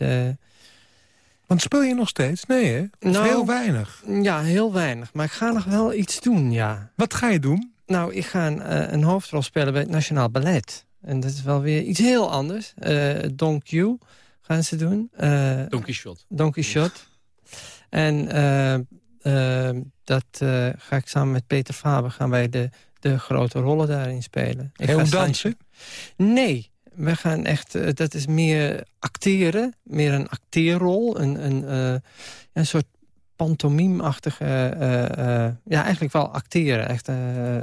Want speel je nog steeds? Nee, hè? Of Nou- heel weinig. ja, heel weinig. Maar ik ga nog wel iets doen, ja. Wat ga je doen? Nou, ik ga een, eh, een hoofdrol spelen bij het Nationaal Ballet. En dat is wel weer iets heel anders. Eh Don Q gaan ze doen. Eh, Don Quixote. Don Quixote. En dat eh, ga ik samen met Peter Faber... gaan wij de, de grote rollen daarin spelen. Ik ga dansen? Nee, we gaan echt... eh, dat is meer acteren. Meer een acteerrol. Een, een, eh, een soort pantomime-achtige... eh, eh, ja, eigenlijk wel acteren. Echt, eh,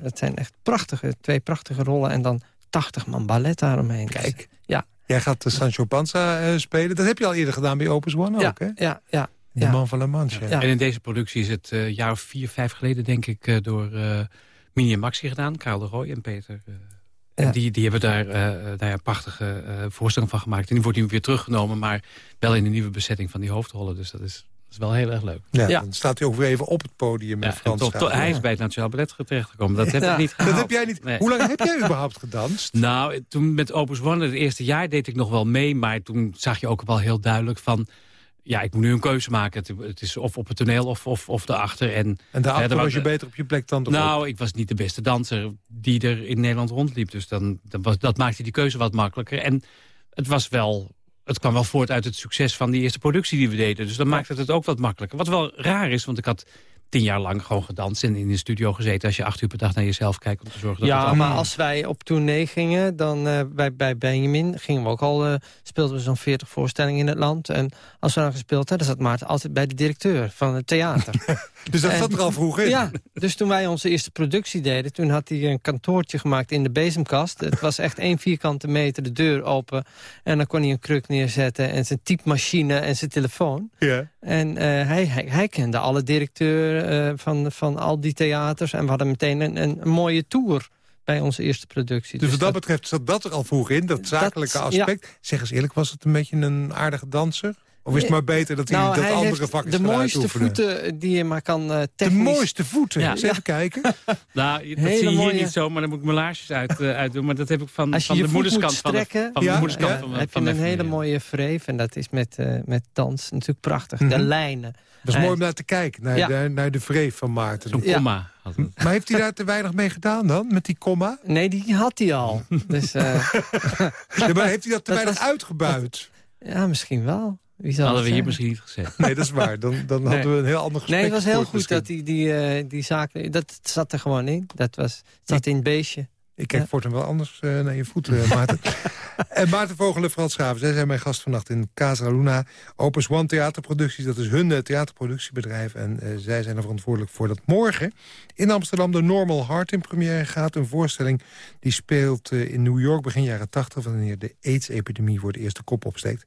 het zijn echt prachtige, twee prachtige rollen. En dan 80 man ballet daaromheen. Kijk. Ja. Jij gaat de Sancho Panza eh, spelen. Dat heb je al eerder gedaan bij Opus One Ja, ook, hè? ja, ja. De ja. man van La Mancha. Ja. En in deze productie is het jaar of vier, vijf geleden, denk ik... eh, door eh Mini en Maxi gedaan. Karel de Rooij en Peter. Eh, Ja. En die, die hebben daar, eh eh, daar ja, prachtige eh voorstelling van gemaakt. En die wordt nu weer teruggenomen, maar wel in een nieuwe bezetting van die hoofdrollen. Dus dat is, dat is wel heel erg leuk. Ja, Ja. Dan staat hij ook weer even op het podium met Frans tot- tot- hij is bij het Nationaal Ballet terechtgekomen. Dat heb Ja. ik niet Dat heb jij niet. Nee. Hoe lang heb jij überhaupt gedanst? Nou, toen met Opus One, het eerste jaar, deed ik nog wel mee. Maar toen zag je ook wel heel duidelijk van... Ja, ik moet nu een keuze maken. Het, het is of op het toneel of, of, of daarachter. En, En daarachter Ja, was je beter op je plek dan nou, ik was niet de beste danser die er in Nederland rondliep. Dus dan, dan was, dat maakte die keuze wat makkelijker. En het was wel... Het kwam wel voort uit het succes van die eerste productie die we deden. Dus dan maakte het het ook wat makkelijker. Wat wel raar is, want ik had tien jaar lang gewoon gedanst... en in de studio gezeten als je acht uur per dag naar jezelf kijkt... om te zorgen dat het Ja, allemaal- maar als wij op tournee gingen, dan eh, bij, bij Benjamin gingen we ook al, eh, speelden we zo'n 40 voorstellingen in het land. En als we dan gespeeld hadden, zat Maarten altijd bij de directeur van het theater. dus dat en- zat er al vroeg in. ja, dus toen wij onze eerste productie deden, toen had hij een kantoortje gemaakt in de bezemkast. Het was echt één vierkante meter, de deur open. En dan kon hij een kruk neerzetten en zijn typemachine en zijn telefoon. Ja. En eh, hij, hij, hij kende alle directeuren eh, van, van al die theaters. En we hadden meteen een, een, mooie tour bij onze eerste productie. Dus, wat dat, betreft zat dat er al vroeg in, dat zakelijke aspect. Zeg eens eerlijk, was het een beetje een aardige danser? Of is het maar beter dat hij nou, dat andere vak is De mooiste voeten die je maar kan uh, technisch... De mooiste voeten? Ja. even kijken. nou, dat zie je hier niet zo, maar dan moet ik mijn laarsjes uit, uh, uitdoen. Maar dat heb ik van, van de moederskant van de, van de moederskant van, heb je een hele mooie vreef. En dat is met, uh, met dans natuurlijk prachtig. De mhm. lijnen. Dat is mooi om naar te kijken, naar, de, naar de vreef van Maarten. Zo'n komma. Maar heeft hij daar te weinig mee gedaan dan, met die komma? Nee, die had hij al. dus, ja, maar heeft hij dat te weinig uitgebuit? Ja, misschien wel. Wie hadden we hier misschien niet gezegd. Nee, dat is waar. Dan, dan hadden we een heel ander gesprek. Nee, het was heel goed dat die, die, uh, die zaken... Dat zat er gewoon in. Dat was, zat in het beestje. Ik kijk ja. voortaan wel anders uh, naar je voeten, uh, Maarten. en Maarten Vogel en Frans Schaven, zij zijn mijn gast vannacht in Casa Luna. Opus One Theaterproducties, dat is hun theaterproductiebedrijf. En uh, zij zijn er verantwoordelijk voor dat morgen in Amsterdam de Normal Heart in première gaat. Een voorstelling die speelt in New York begin jaren 80... wanneer de AIDS-epidemie voor de eerste kop opsteekt.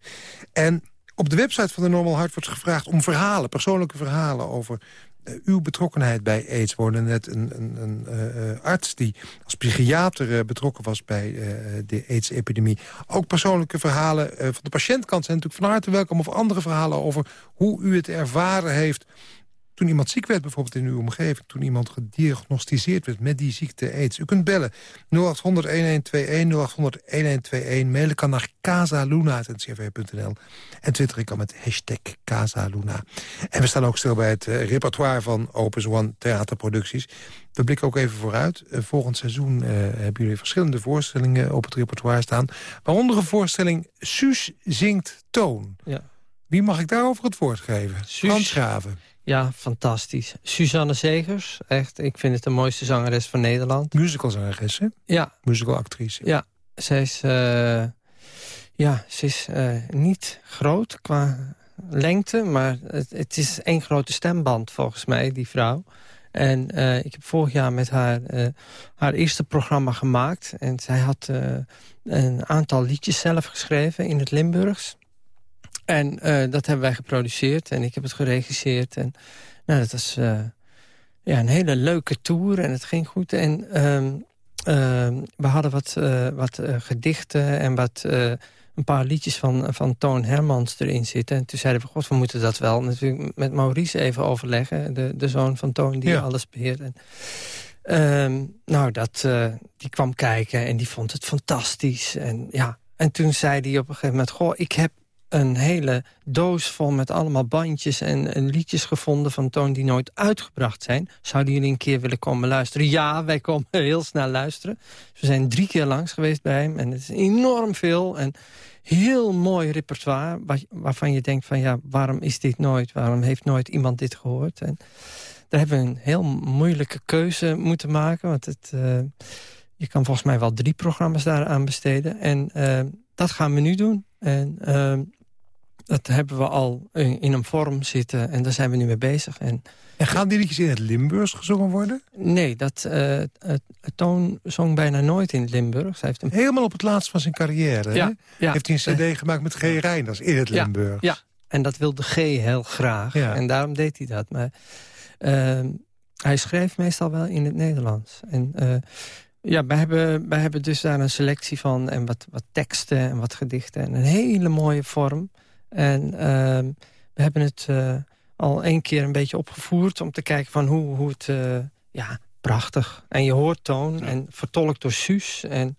En op de website van de Normal Heart wordt gevraagd om verhalen, persoonlijke verhalen over uh, uw betrokkenheid bij AIDS. We net een, een, een uh, arts die als psychiater betrokken was bij de AIDS-epidemie. Ook persoonlijke verhalen van de patiëntkant zijn natuurlijk van harte welkom. Of andere verhalen over hoe u het ervaren heeft toen iemand ziek werd, bijvoorbeeld in uw omgeving... toen iemand gediagnosticeerd werd met die ziekte AIDS. U kunt bellen 0800-1121, 0800-1121. Mailen kan naar casaluna.ncrv.nl. En twitter kan met hashtag Casaluna. En we staan ook stil bij het uh, repertoire van Opus One Theaterproducties. We blikken ook even vooruit. Uh, volgend seizoen uh, hebben jullie verschillende voorstellingen op het repertoire staan. Waaronder een voorstelling Suus zingt toon. Ja. Wie mag ik daarover het woord geven? Suus. Frans Graven. Ja, fantastisch. Suzanne Zegers, echt. Ik vind het de mooiste zangeres van Nederland. Musicalzangeres, hè? Ja. Musicalactrice. Ja, zij is, uh, ja, ze is uh, niet groot qua lengte, maar het, het, is één grote stemband volgens mij, die vrouw. En uh, ik heb vorig jaar met haar haar eerste programma gemaakt. En zij had een aantal liedjes zelf geschreven in het Limburgs. En uh, dat hebben wij geproduceerd en ik heb het geregisseerd. En nou, dat was uh, ja, een hele leuke tour en het ging goed. En uh, we hadden wat, uh, wat gedichten en wat, een paar liedjes van, van Toon Hermans erin zitten. En toen zeiden we, god, we moeten dat wel natuurlijk met Maurice even overleggen. De, de zoon van Toon die alles beheert. En, ehm, nou, dat, die kwam kijken en die vond het fantastisch. En, ja, en toen zei hij op een gegeven moment... goh, ik heb een hele doos vol met allemaal bandjes en, liedjes gevonden van Toon die nooit uitgebracht zijn. Zouden jullie een keer willen komen luisteren? Ja, wij komen heel snel luisteren. we zijn drie keer langs geweest bij hem en het is enorm veel en heel mooi repertoire waarvan je denkt van ja, waarom is dit nooit? Waarom heeft nooit iemand dit gehoord? En daar hebben we een heel moeilijke keuze moeten maken, want het, uh, je kan volgens mij wel drie programma's daaraan besteden en uh, dat gaan we nu doen. En uh, dat hebben we al in, een vorm zitten en daar zijn we nu mee bezig. En, en gaan die liedjes in het Limburgs gezongen worden? Nee, dat, uh, het, Toon zong bijna nooit in het Limburgs. Hij heeft een... Helemaal op het laatst van zijn carrière, ja, ja. Heeft hij een cd gemaakt met G. Reinders in het Limburgs. Ja, en dat wilde G heel graag. En daarom deed hij dat. Maar uh, hij schreef meestal wel in het Nederlands. En... Uh, ja, wij hebben, wij hebben dus daar een selectie van en wat, wat teksten en wat gedichten. En een hele mooie vorm. En uh, we hebben het uh, al één keer een beetje opgevoerd... om te kijken van hoe, hoe het... Uh, ja, prachtig. En je hoort toon en vertolkt door Suus. En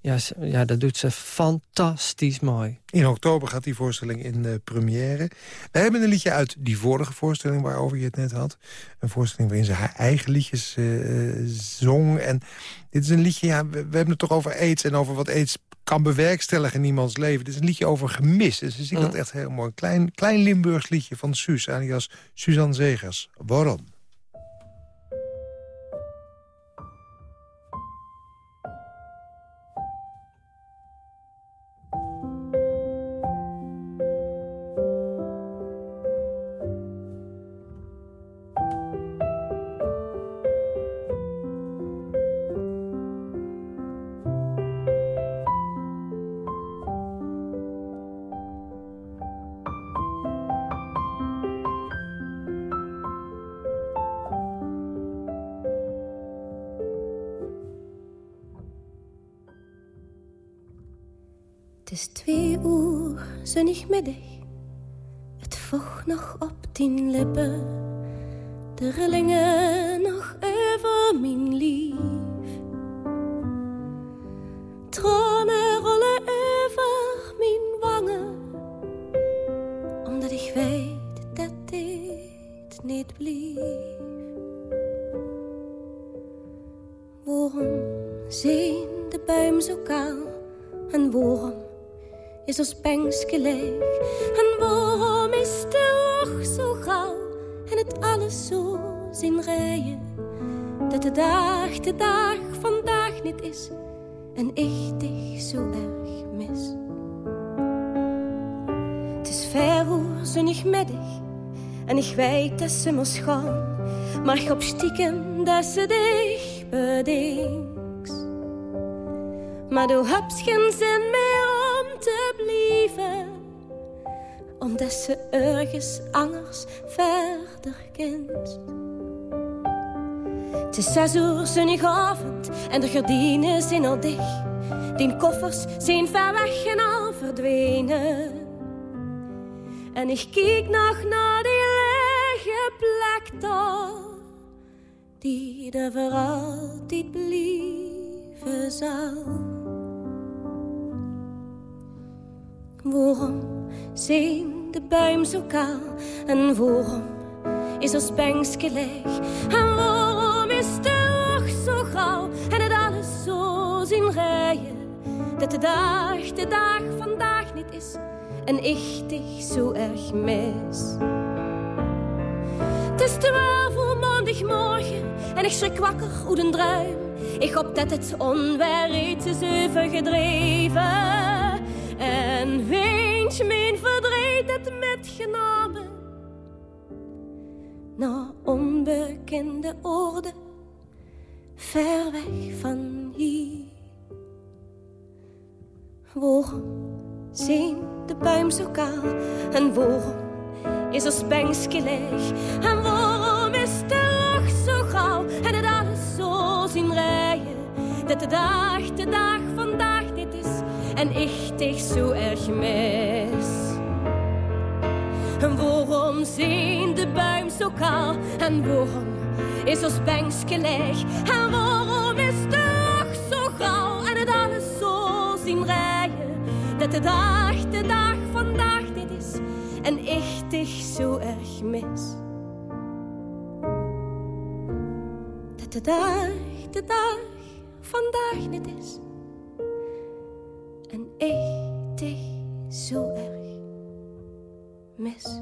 ja, ja, dat doet ze fantastisch mooi. In oktober gaat die voorstelling in de première. We hebben een liedje uit die vorige voorstelling waarover je het net had. Een voorstelling waarin ze haar eigen liedjes uh, zong. En dit is een liedje, ja, we, we, hebben het toch over aids... en over wat aids kan bewerkstelligen in iemands leven. Het is een liedje over gemis. Dus ze ziet dat echt heel mooi. Klein, klein Limburgs liedje van Suus, alias Suzanne Zegers. Waarom? Gaan. Maar ik stiekem dat ze dich. Maar du hebt geen zin meer om te blijven. Omdat ze ergens anders verder kent. Het is zes uur zonnige avond en de gordijnen zijn al dicht. Die koffers zijn ver weg en al verdwenen. En ik kijk nog naar die Die er voor altijd blijven zal. Waarom zijn de buim zo kaal? En waarom is ons bankske leeg? En waarom is de lucht zo gauw? En het alles zo zien rijden? Dat de dag, de dag vandaag niet is. En ik dich zo erg mis. Het is twaalf maandagmorgen en ik schrik wakker hoe een druim. Ik hoop dat het onweer iets is overgedreven. En weens mijn verdriet het metgenomen naar onbekende oorden, ver weg van hier. Waarom zijn de buim zo kaal en waarom is ons leeg? En waarom is de lucht zo gauw en het alles zo zien rijden? Dat de dag, de dag vandaag niet is en ik dich zo erg mis. En waarom zijn de buim zo kaal? En waarom is ons bankske leeg? En waarom is de lucht zo gauw en het alles zo zien rijden? Dat de dag, de dag vandaag dit is en ik dich zo erg mis. Dat de dag, de dag vandaag niet is en ik dich zo erg mis.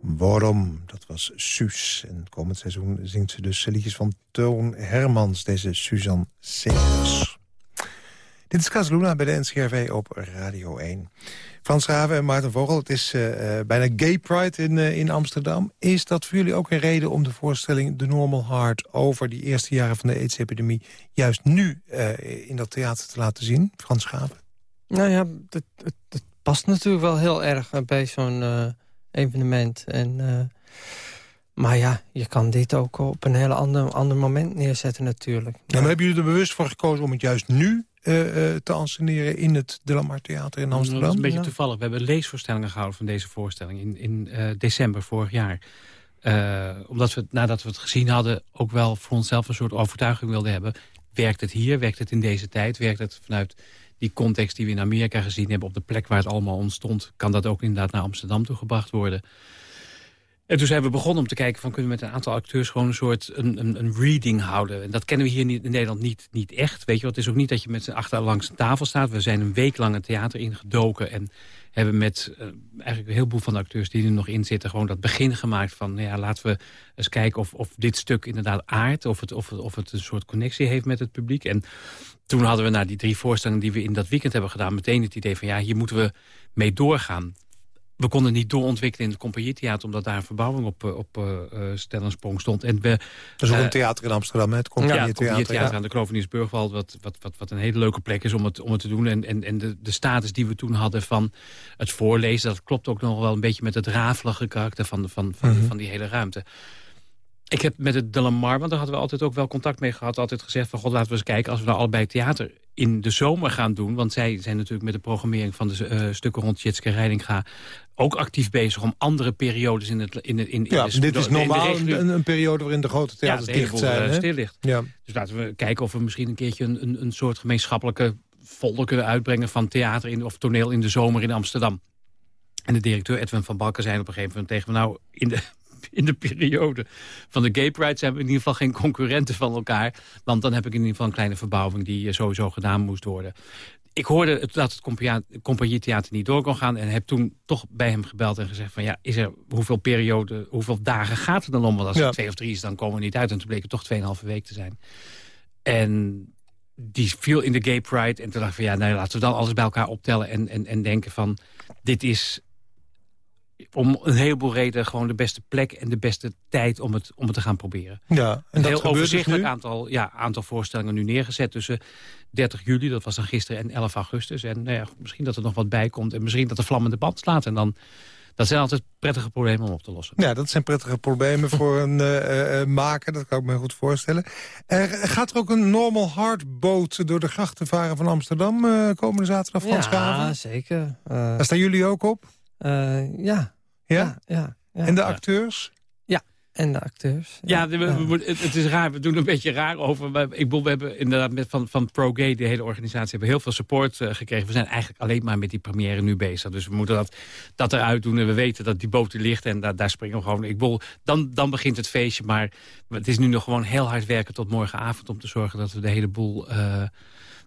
Waarom? Was Suus. En komend seizoen zingt ze dus liedjes van Toon Hermans, deze Suzanne Segers. Dit is Casaluna bij de NCRV op Radio 1. Frans Raven en Maarten Vogel, het is uh, uh, bijna Gay Pride in, uh, in Amsterdam. Is dat voor jullie ook een reden om de voorstelling The Normal Heart... over die eerste jaren van de AIDS-epidemie... juist nu in dat theater te laten zien, Frans Raven? Nou ja, het, past natuurlijk wel heel erg bij zo'n evenement. En, maar ja, je kan dit ook op een heel ander, ander moment neerzetten natuurlijk. Ja, maar hebben jullie er bewust voor gekozen om het juist nu uh, uh, te anseneren in het De Lamar Theater in Amsterdam? Dat is een beetje toevallig. We hebben leesvoorstellingen gehouden van deze voorstelling in, in uh, december vorig jaar. omdat we, nadat we het gezien hadden, ook wel voor onszelf een soort overtuiging wilden hebben. Werkt het hier? Werkt het in deze tijd? Werkt het vanuit die context die we in Amerika gezien hebben... op de plek waar het allemaal ontstond... kan dat ook inderdaad naar Amsterdam toe gebracht worden... En toen zijn we begonnen om te kijken van kunnen we met een aantal acteurs gewoon een soort een, een, een reading houden. En dat kennen we hier in Nederland niet, niet echt. Weet je wat, het is ook niet dat je met z'n achter langs een tafel staat. We zijn een week lang het theater ingedoken en hebben met uh, eigenlijk een heleboel van de acteurs die er nog in zitten... gewoon dat begin gemaakt van, nou ja, laten we eens kijken of, of dit stuk inderdaad aardt... Of het, of, of het een soort connectie heeft met het publiek. En toen hadden we na die drie voorstellingen die we in dat weekend hebben gedaan... meteen het idee van, ja, hier moeten we mee doorgaan we konden niet doorontwikkelen in het compagnietheater... omdat daar een verbouwing op, eh, op uh, Stellensprong stond. En we, dat is ook een theater in Amsterdam, hè? het compagnietheater. Ja, aan de Kloveniersburgwal... Wat, wat, wat, wat een hele leuke plek is om het, om het te doen. En, en, en de, de status die we toen hadden van het voorlezen... dat klopt ook nog wel een beetje met het rafelige karakter van, van, van, mhm. van die hele ruimte. Ik heb met het De Lamar, want daar hadden we altijd ook wel contact mee gehad... altijd gezegd van, god, laten we eens kijken... als we nou allebei theater in de zomer gaan doen... want zij zijn natuurlijk met de programmering van de uh, stukken rond Jitske Reidinga... ook actief bezig om andere periodes in het... In, in, in ja, dit is normaal een, een, periode waarin de grote theaters ja, dicht zijn. Uh, stil ligt. Ja. Dus laten we kijken of we misschien een keertje... een, een, een soort gemeenschappelijke folder kunnen uitbrengen... van theater in, of toneel in de zomer in Amsterdam. En de directeur Edwin van Balken zei op een gegeven moment tegen me... nou, in de in de periode van de Gay Pride zijn we in ieder geval geen concurrenten van elkaar. Want dan heb ik in ieder geval een kleine verbouwing die eh, sowieso gedaan moest worden. Ik hoorde dat het compagnietheater niet door kon gaan... en heb toen toch bij hem gebeld en gezegd van... ja, is er hoeveel periode, hoeveel dagen gaat het dan om? Want als het twee of drie is, dan komen we niet uit. En toen bleek het toch tweeënhalve week te zijn. En die viel in de Gay Pride. En toen dacht ik van ja, nou, laten we dan alles bij elkaar optellen... en, en, en denken van, dit is om een heleboel redenen gewoon de beste plek en de beste tijd om het, om het te gaan proberen. Ja, en een dat heel dus overzichtelijk aantal, ja, aantal voorstellingen nu neergezet tussen 30 juli, dat was dan gisteren, en 11 augustus. En nou ja, misschien dat er nog wat bij komt en misschien dat de vlammende band slaat. En dan, dat zijn altijd prettige problemen om op te lossen. Ja, dat zijn prettige problemen voor een uh, maker, dat kan ik me goed voorstellen. Uh, gaat er ook een normal hardboot door de grachten varen van Amsterdam komende zaterdag, Frans Ja, zeker. Daar staan jullie ook op? Ja. Ja? Ja. ja, En de acteurs? Ja, en de acteurs. Ja, we, het, is raar. We doen een beetje raar over. Ik bedoel, we hebben inderdaad met van, van ProGay, de hele organisatie, hebben heel veel support uh, gekregen. We zijn eigenlijk alleen maar met die première nu bezig. Dus we moeten dat, dat eruit doen. En we weten dat die boot er ligt. En daar, daar springen we gewoon. Ik bedoel, dan, dan begint het feestje. Maar het is nu nog gewoon heel hard werken tot morgenavond om te zorgen dat we de hele boel... Uh,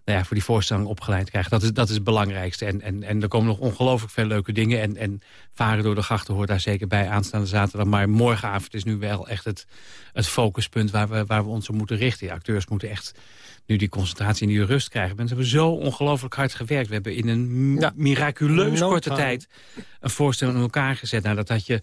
nou ja, voor die voorstelling opgeleid krijgen. Dat is, dat is het belangrijkste. En, en, en er komen nog ongelooflijk veel leuke dingen. En, en varen door de grachten hoort daar zeker bij aanstaande zaterdag. Maar morgenavond is nu wel echt het, het focuspunt waar we, waar we ons op moeten richten. Die acteurs moeten echt nu die concentratie en die rust krijgen. Mensen hebben zo ongelooflijk hard gewerkt. We hebben in een ja. miraculeus korte tijd een voorstelling in elkaar gezet. Nou, dat had je...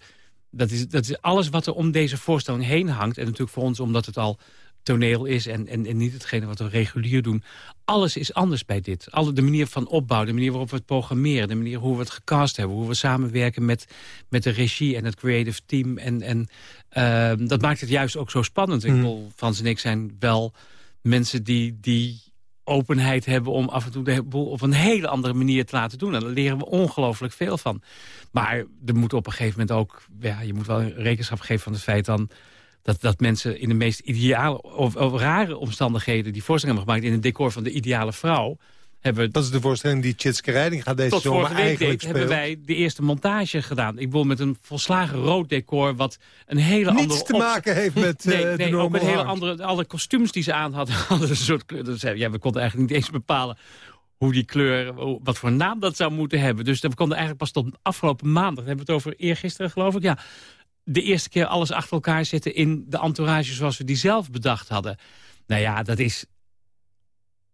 Dat is, dat is alles wat er om deze voorstelling heen hangt. En natuurlijk voor ons, omdat het al toneel is en, en, en niet hetgene wat we regulier doen. Alles is anders bij dit. Alle, de manier van opbouw, de manier waarop we het programmeren... de manier hoe we het gecast hebben, hoe we samenwerken met, met de regie en het creative team. En, en uh, dat maakt het juist ook zo spannend. Mm. Ik bedoel, Frans en ik zijn wel mensen die, die openheid hebben om af en toe de boel op een hele andere manier te laten doen. En daar leren we ongelooflijk veel van. Maar er moet op een gegeven moment ook... Ja, je moet wel rekenschap geven van het feit dan dat, dat mensen in de meest ideale of, of rare omstandigheden... die voorstelling hebben gemaakt in het decor van de ideale vrouw... Hebben dat is de voorstelling die Tjitske Reiding gaat deze Tot zomer eigenlijk deed, hebben wij de eerste montage gedaan. Ik bedoel met een volslagen rood decor... wat een hele Niets andere... te maken heeft met nee, uh, nee, ook met hele andere... Alle kostuums die ze aan hadden, hadden een soort kleur. Dus, ja, we konden eigenlijk niet eens bepalen hoe die kleur, wat voor naam dat zou moeten hebben. Dus we konden eigenlijk pas tot afgelopen maandag... hebben we het over eergisteren geloof ik, ja de eerste keer alles achter elkaar zetten in de entourage zoals we die zelf bedacht hadden. Nou ja, dat is...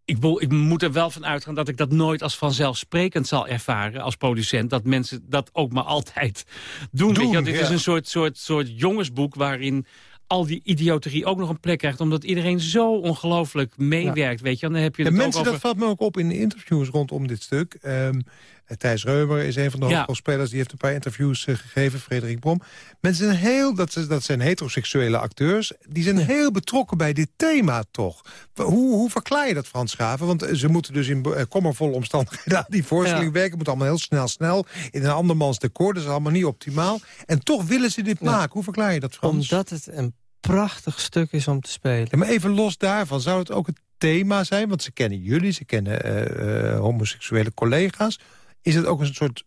Ik, ik moet er wel van uitgaan dat ik dat nooit als vanzelfsprekend zal ervaren als producent. Dat mensen dat ook maar altijd doen. doen Weet je? Dit ja. is een soort, soort, soort jongensboek waarin al die idioterie ook nog een plek krijgt... omdat iedereen zo ongelooflijk meewerkt, weet je. En dan heb je En het mensen, over... dat valt me ook op in de interviews rondom dit stuk. Um, Thijs Reumer is een van de Ja. hoofdrolspelers. Die heeft een paar interviews uh, gegeven, Frederik Brom. Mensen zijn heel, dat, zijn- dat zijn heteroseksuele acteurs... die zijn heel betrokken bij dit thema, toch? Hoe, hoe verklaar je dat, Frans Schaven? Want uh, ze moeten dus in uh, kommervolle omstandigheden... aan die voorstelling Ja. werken. Het moet allemaal heel snel, snel. In een andermans decor, dat is allemaal niet optimaal. En toch willen ze dit Ja. maken. Hoe verklaar je dat, Frans? Omdat het een prachtig stuk is om te spelen. Ja, maar even los daarvan, zou het ook het thema zijn? Want ze kennen jullie, ze kennen eh, eh, homoseksuele collega's. Is het ook een soort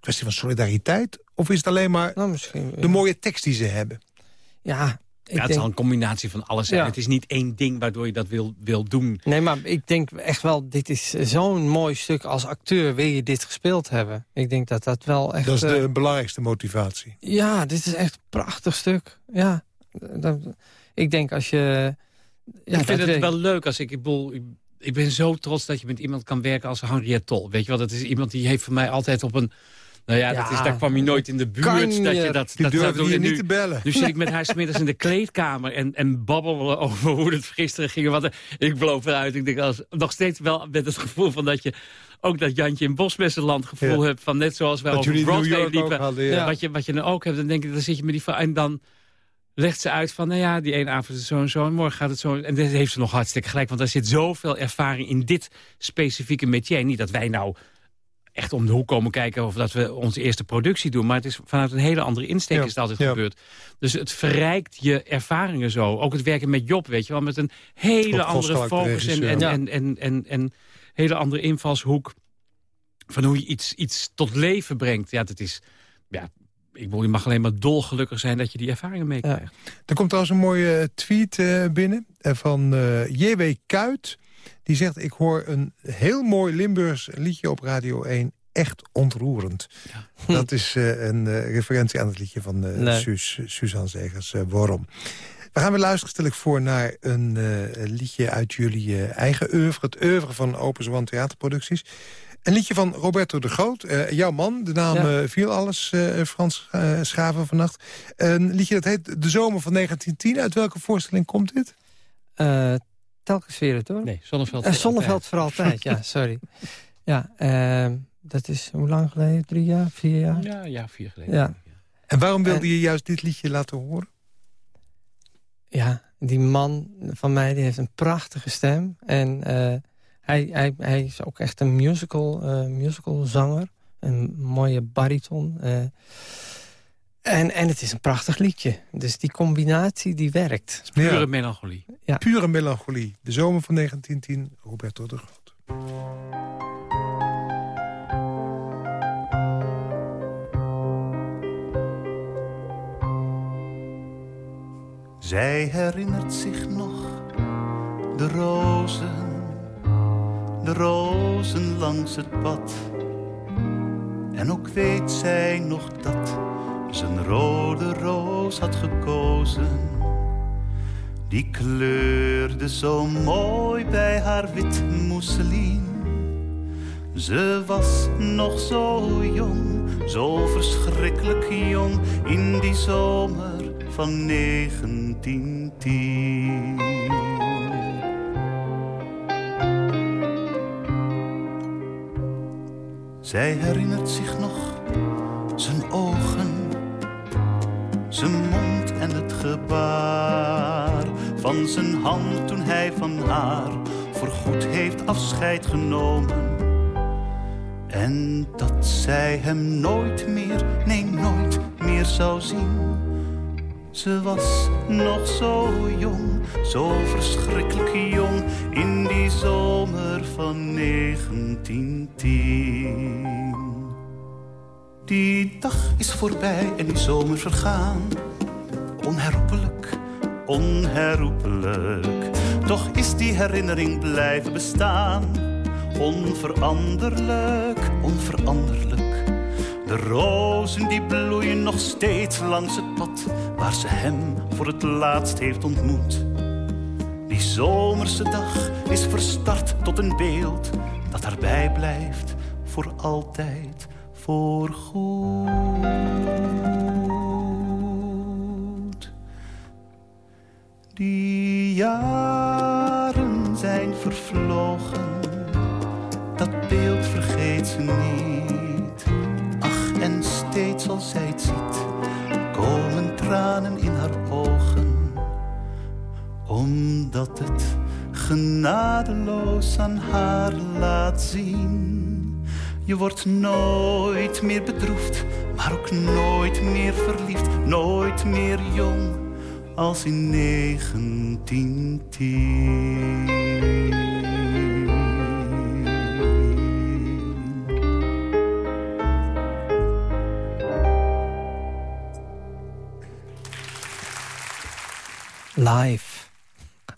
kwestie van solidariteit? Of is het alleen maar Nou, misschien... de mooie tekst die ze hebben? Ja, ik Ja, het denk... zal een combinatie van alles zijn. Ja. Het is niet één ding waardoor je dat wil, wil doen. Nee, maar ik denk echt wel, dit is zo'n mooi stuk. Als acteur wil je dit gespeeld hebben. Ik denk dat dat wel echt... Dat is eh, de belangrijkste motivatie. Ja, dit is echt een prachtig stuk. Ja, dat, ik denk als je... Ja, ik vind het weet- wel leuk als ik... Ik, bedoel, ik, ben zo trots dat je met iemand kan werken als Henriette Tol. Weet je wel, dat is iemand die heeft voor mij altijd op een Nou ja, dat is, daar kwam je nooit in de buurt. Kan dat je je- dat, Die dat, durfde dat hier nu, niet te bellen. Nu zit ik met haar 's middags in de kleedkamer en, en babbelen over hoe het gisteren ging. Want eh, ik beloof eruit. Ik denk als, nog steeds wel met het gevoel van dat je ook dat Jantje in Bosbessenland gevoel Ja. hebt. Van net zoals wij Dat over Broadway liepen. hadden, ja. Ja. Wat, je, wat je dan ook hebt, dan denk ik, dan zit je met die vrouw en dan legt ze uit van, nou ja, die ene avond is het zo en zo en morgen gaat het zo. En dat heeft ze nog hartstikke gelijk, want er zit zoveel ervaring in dit specifieke métier. Niet dat wij nou echt om de hoek komen kijken of dat we onze eerste productie doen. Maar het is vanuit een hele andere insteek Ja, is het altijd ja. gebeurd. Dus het verrijkt je ervaringen zo. Ook het werken met Job, weet je wel, met een hele andere focus en, en, en, en, en, en hele andere invalshoek van hoe je iets, iets tot leven brengt. Ja, dat is... Ja, ik bedoel, je mag alleen maar dolgelukkig zijn dat je die ervaringen meekrijgt. Er komt trouwens een mooie eh, tweet eh, binnen eh, van eh, J.W. Kuit. Die zegt, ik hoor een heel mooi Limburgs liedje op Radio 1. Echt ontroerend. Dat is eh, een eh, referentie aan het liedje van eh Nee. Suus, Suzanne Zegers, Waarom. We gaan weer luisteren, stel ik voor, naar een eh, liedje uit jullie eigen oeuvre. Het oeuvre van Open Zwan Theaterproducties. Een liedje van Roberto de Groot, eh, jouw man. De naam Ja. eh, viel alles, eh, Frans eh, Schaven vannacht. Een liedje dat heet De Zomer van 1910. Uit welke voorstelling komt dit? Eh, telkens weer het hoor. Nee, Zonneveld. Eh, Zonneveld voor altijd, ja, sorry. Ja, ehm, dat is hoe lang geleden? Drie jaar, vier jaar? Ja, ja, vier geleden. Ja. En waarom wilde En- je juist dit liedje laten horen? Ja, die man van mij die heeft een prachtige stem. En eh, hij, hij, hij is ook echt een musical, eh, musical zanger. Een mooie bariton. eh. en, en het is een prachtig liedje. Dus die combinatie die werkt. Pure Ja, melancholie. pure melancholie. De Zomer van 1910, Roberto de Groot. Zij herinnert zich nog de rozen, de rozen langs het pad. En ook weet zij nog dat een rode roos had gekozen. Die kleurde zo mooi bij haar wit mousseline. Ze was nog zo jong, zo verschrikkelijk jong in die zomer van 1910. Zij herinnert zich nog zijn ogen, zijn mond en het gebaar van zijn hand toen hij van haar voorgoed heeft afscheid genomen. En dat zij hem nooit meer, nee nooit meer zou zien. Ze was nog zo jong, zo verschrikkelijk jong in die zomer van 1910. Die dag is voorbij en die zomer vergaan. Onherroepelijk, onherroepelijk. Toch is die herinnering blijven bestaan. Onveranderlijk, onveranderlijk. De rozen die bloeien nog steeds langs het pad waar ze hem voor het laatst heeft ontmoet. Die zomerse dag is verstart tot een beeld dat daarbij blijft voor altijd, voor goed. Die jaren zijn vervlogen, dat beeld vergeet ze niet. Steeds als zij het ziet, komen tranen in haar ogen. Omdat het genadeloos aan haar laat zien. Je wordt nooit meer bedroefd, maar ook nooit meer verliefd. Nooit meer jong als in 1910. Live.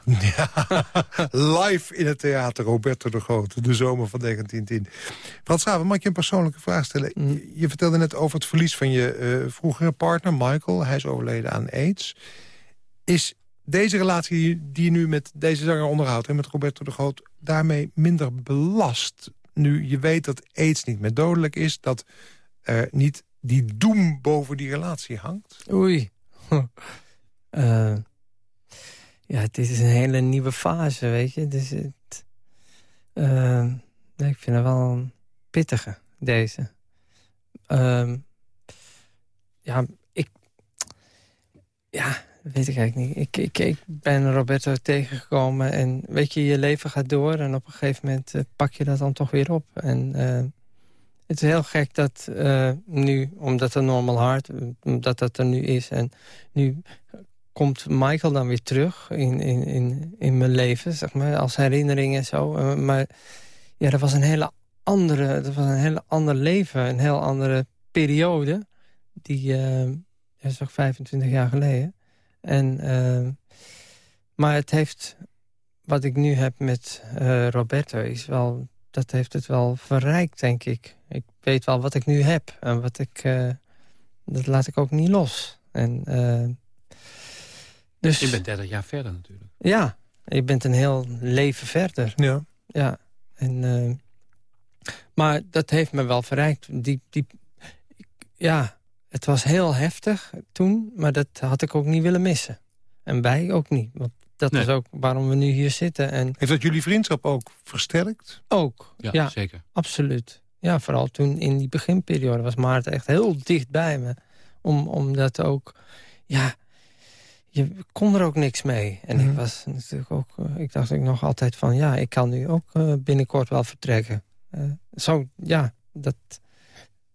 Ja, live in het theater Roberto de Groot. De zomer van 1910. Frans Schaven, mag ik je een persoonlijke vraag stellen? Mm. Je, je vertelde net over het verlies van je eh, vroegere partner, Michael. Hij is overleden aan AIDS. Is deze relatie die- je nu met deze zanger onderhoudt... en met Roberto de Groot, daarmee minder belast? Nu je weet dat AIDS niet meer dodelijk is... dat er niet die doem boven die relatie hangt? Oei. uh, ja, dit is een hele nieuwe fase, weet je. Dus het, uh, ik vind het wel een pittige, deze. Uh, ja, ik... Ja, weet ik eigenlijk niet. Ik, ik, ik ben Roberto tegengekomen en weet je, je leven gaat door... en op een gegeven moment uh, pak je dat dan toch weer op. En uh, het is heel gek dat uh, nu, omdat het normal hard, omdat dat er nu is... en nu komt Michael dan weer terug in, in, in, in mijn leven, zeg maar, als herinnering en zo. maar ja, dat was een hele andere, dat was een hele ander leven, een heel andere periode. Die uh, is toch 25 jaar geleden. En, uh, maar het heeft, wat ik nu heb met uh, Roberto, is wel, dat heeft het wel verrijkt, denk ik. Ik weet wel wat ik nu heb en wat ik, dat laat ik ook niet los. En, dus, je bent 30 jaar verder natuurlijk. Ja, je bent een heel leven verder. Ja. Ja, en, maar dat heeft me wel verrijkt. Die, die, ja, het was heel heftig toen, maar dat had ik ook niet willen missen. En wij ook niet. Want dat is ook waarom we nu hier zitten. En Heeft dat jullie vriendschap ook versterkt? Ook, ja, ja, zeker. Absoluut. Ja, vooral toen in die beginperiode was Maarten echt heel dicht bij me. Om, omdat ook, ja, je kon er ook niks mee. En ik was natuurlijk ook, ik dacht ik nog altijd van, ja, ik kan nu ook uh, binnenkort wel vertrekken. Uh, zo, ja, dat,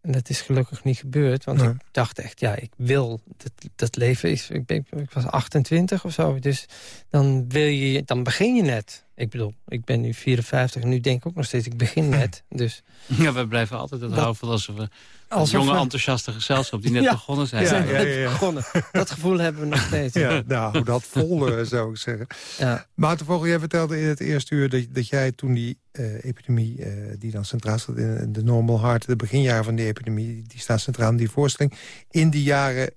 dat is gelukkig niet gebeurd. Want Nee. ik dacht echt, ja, ik wil... Dat, dat leven is... Ik, ben, ik was 28 of zo. Dus dan, wil je, dan begin je net. Ik bedoel, ik ben nu 54 en nu denk ik ook nog steeds... ik begin net. Dus Ja, we blijven altijd het Dat- houden van alsof we... Als Alsof jonge we- enthousiaste gezelschap die net Ja. begonnen zijn. Ja, zijn ja, net ja, ja. begonnen. Dat gevoel hebben we nog steeds. Ja, nou, dat volle zou ik zeggen. Ja. Maarten Vogel, jij vertelde in het eerste uur dat, dat jij toen die eh, epidemie... eh, die dan centraal staat in de normal heart... de beginjaren van die epidemie, die staat centraal in die voorstelling. In die jaren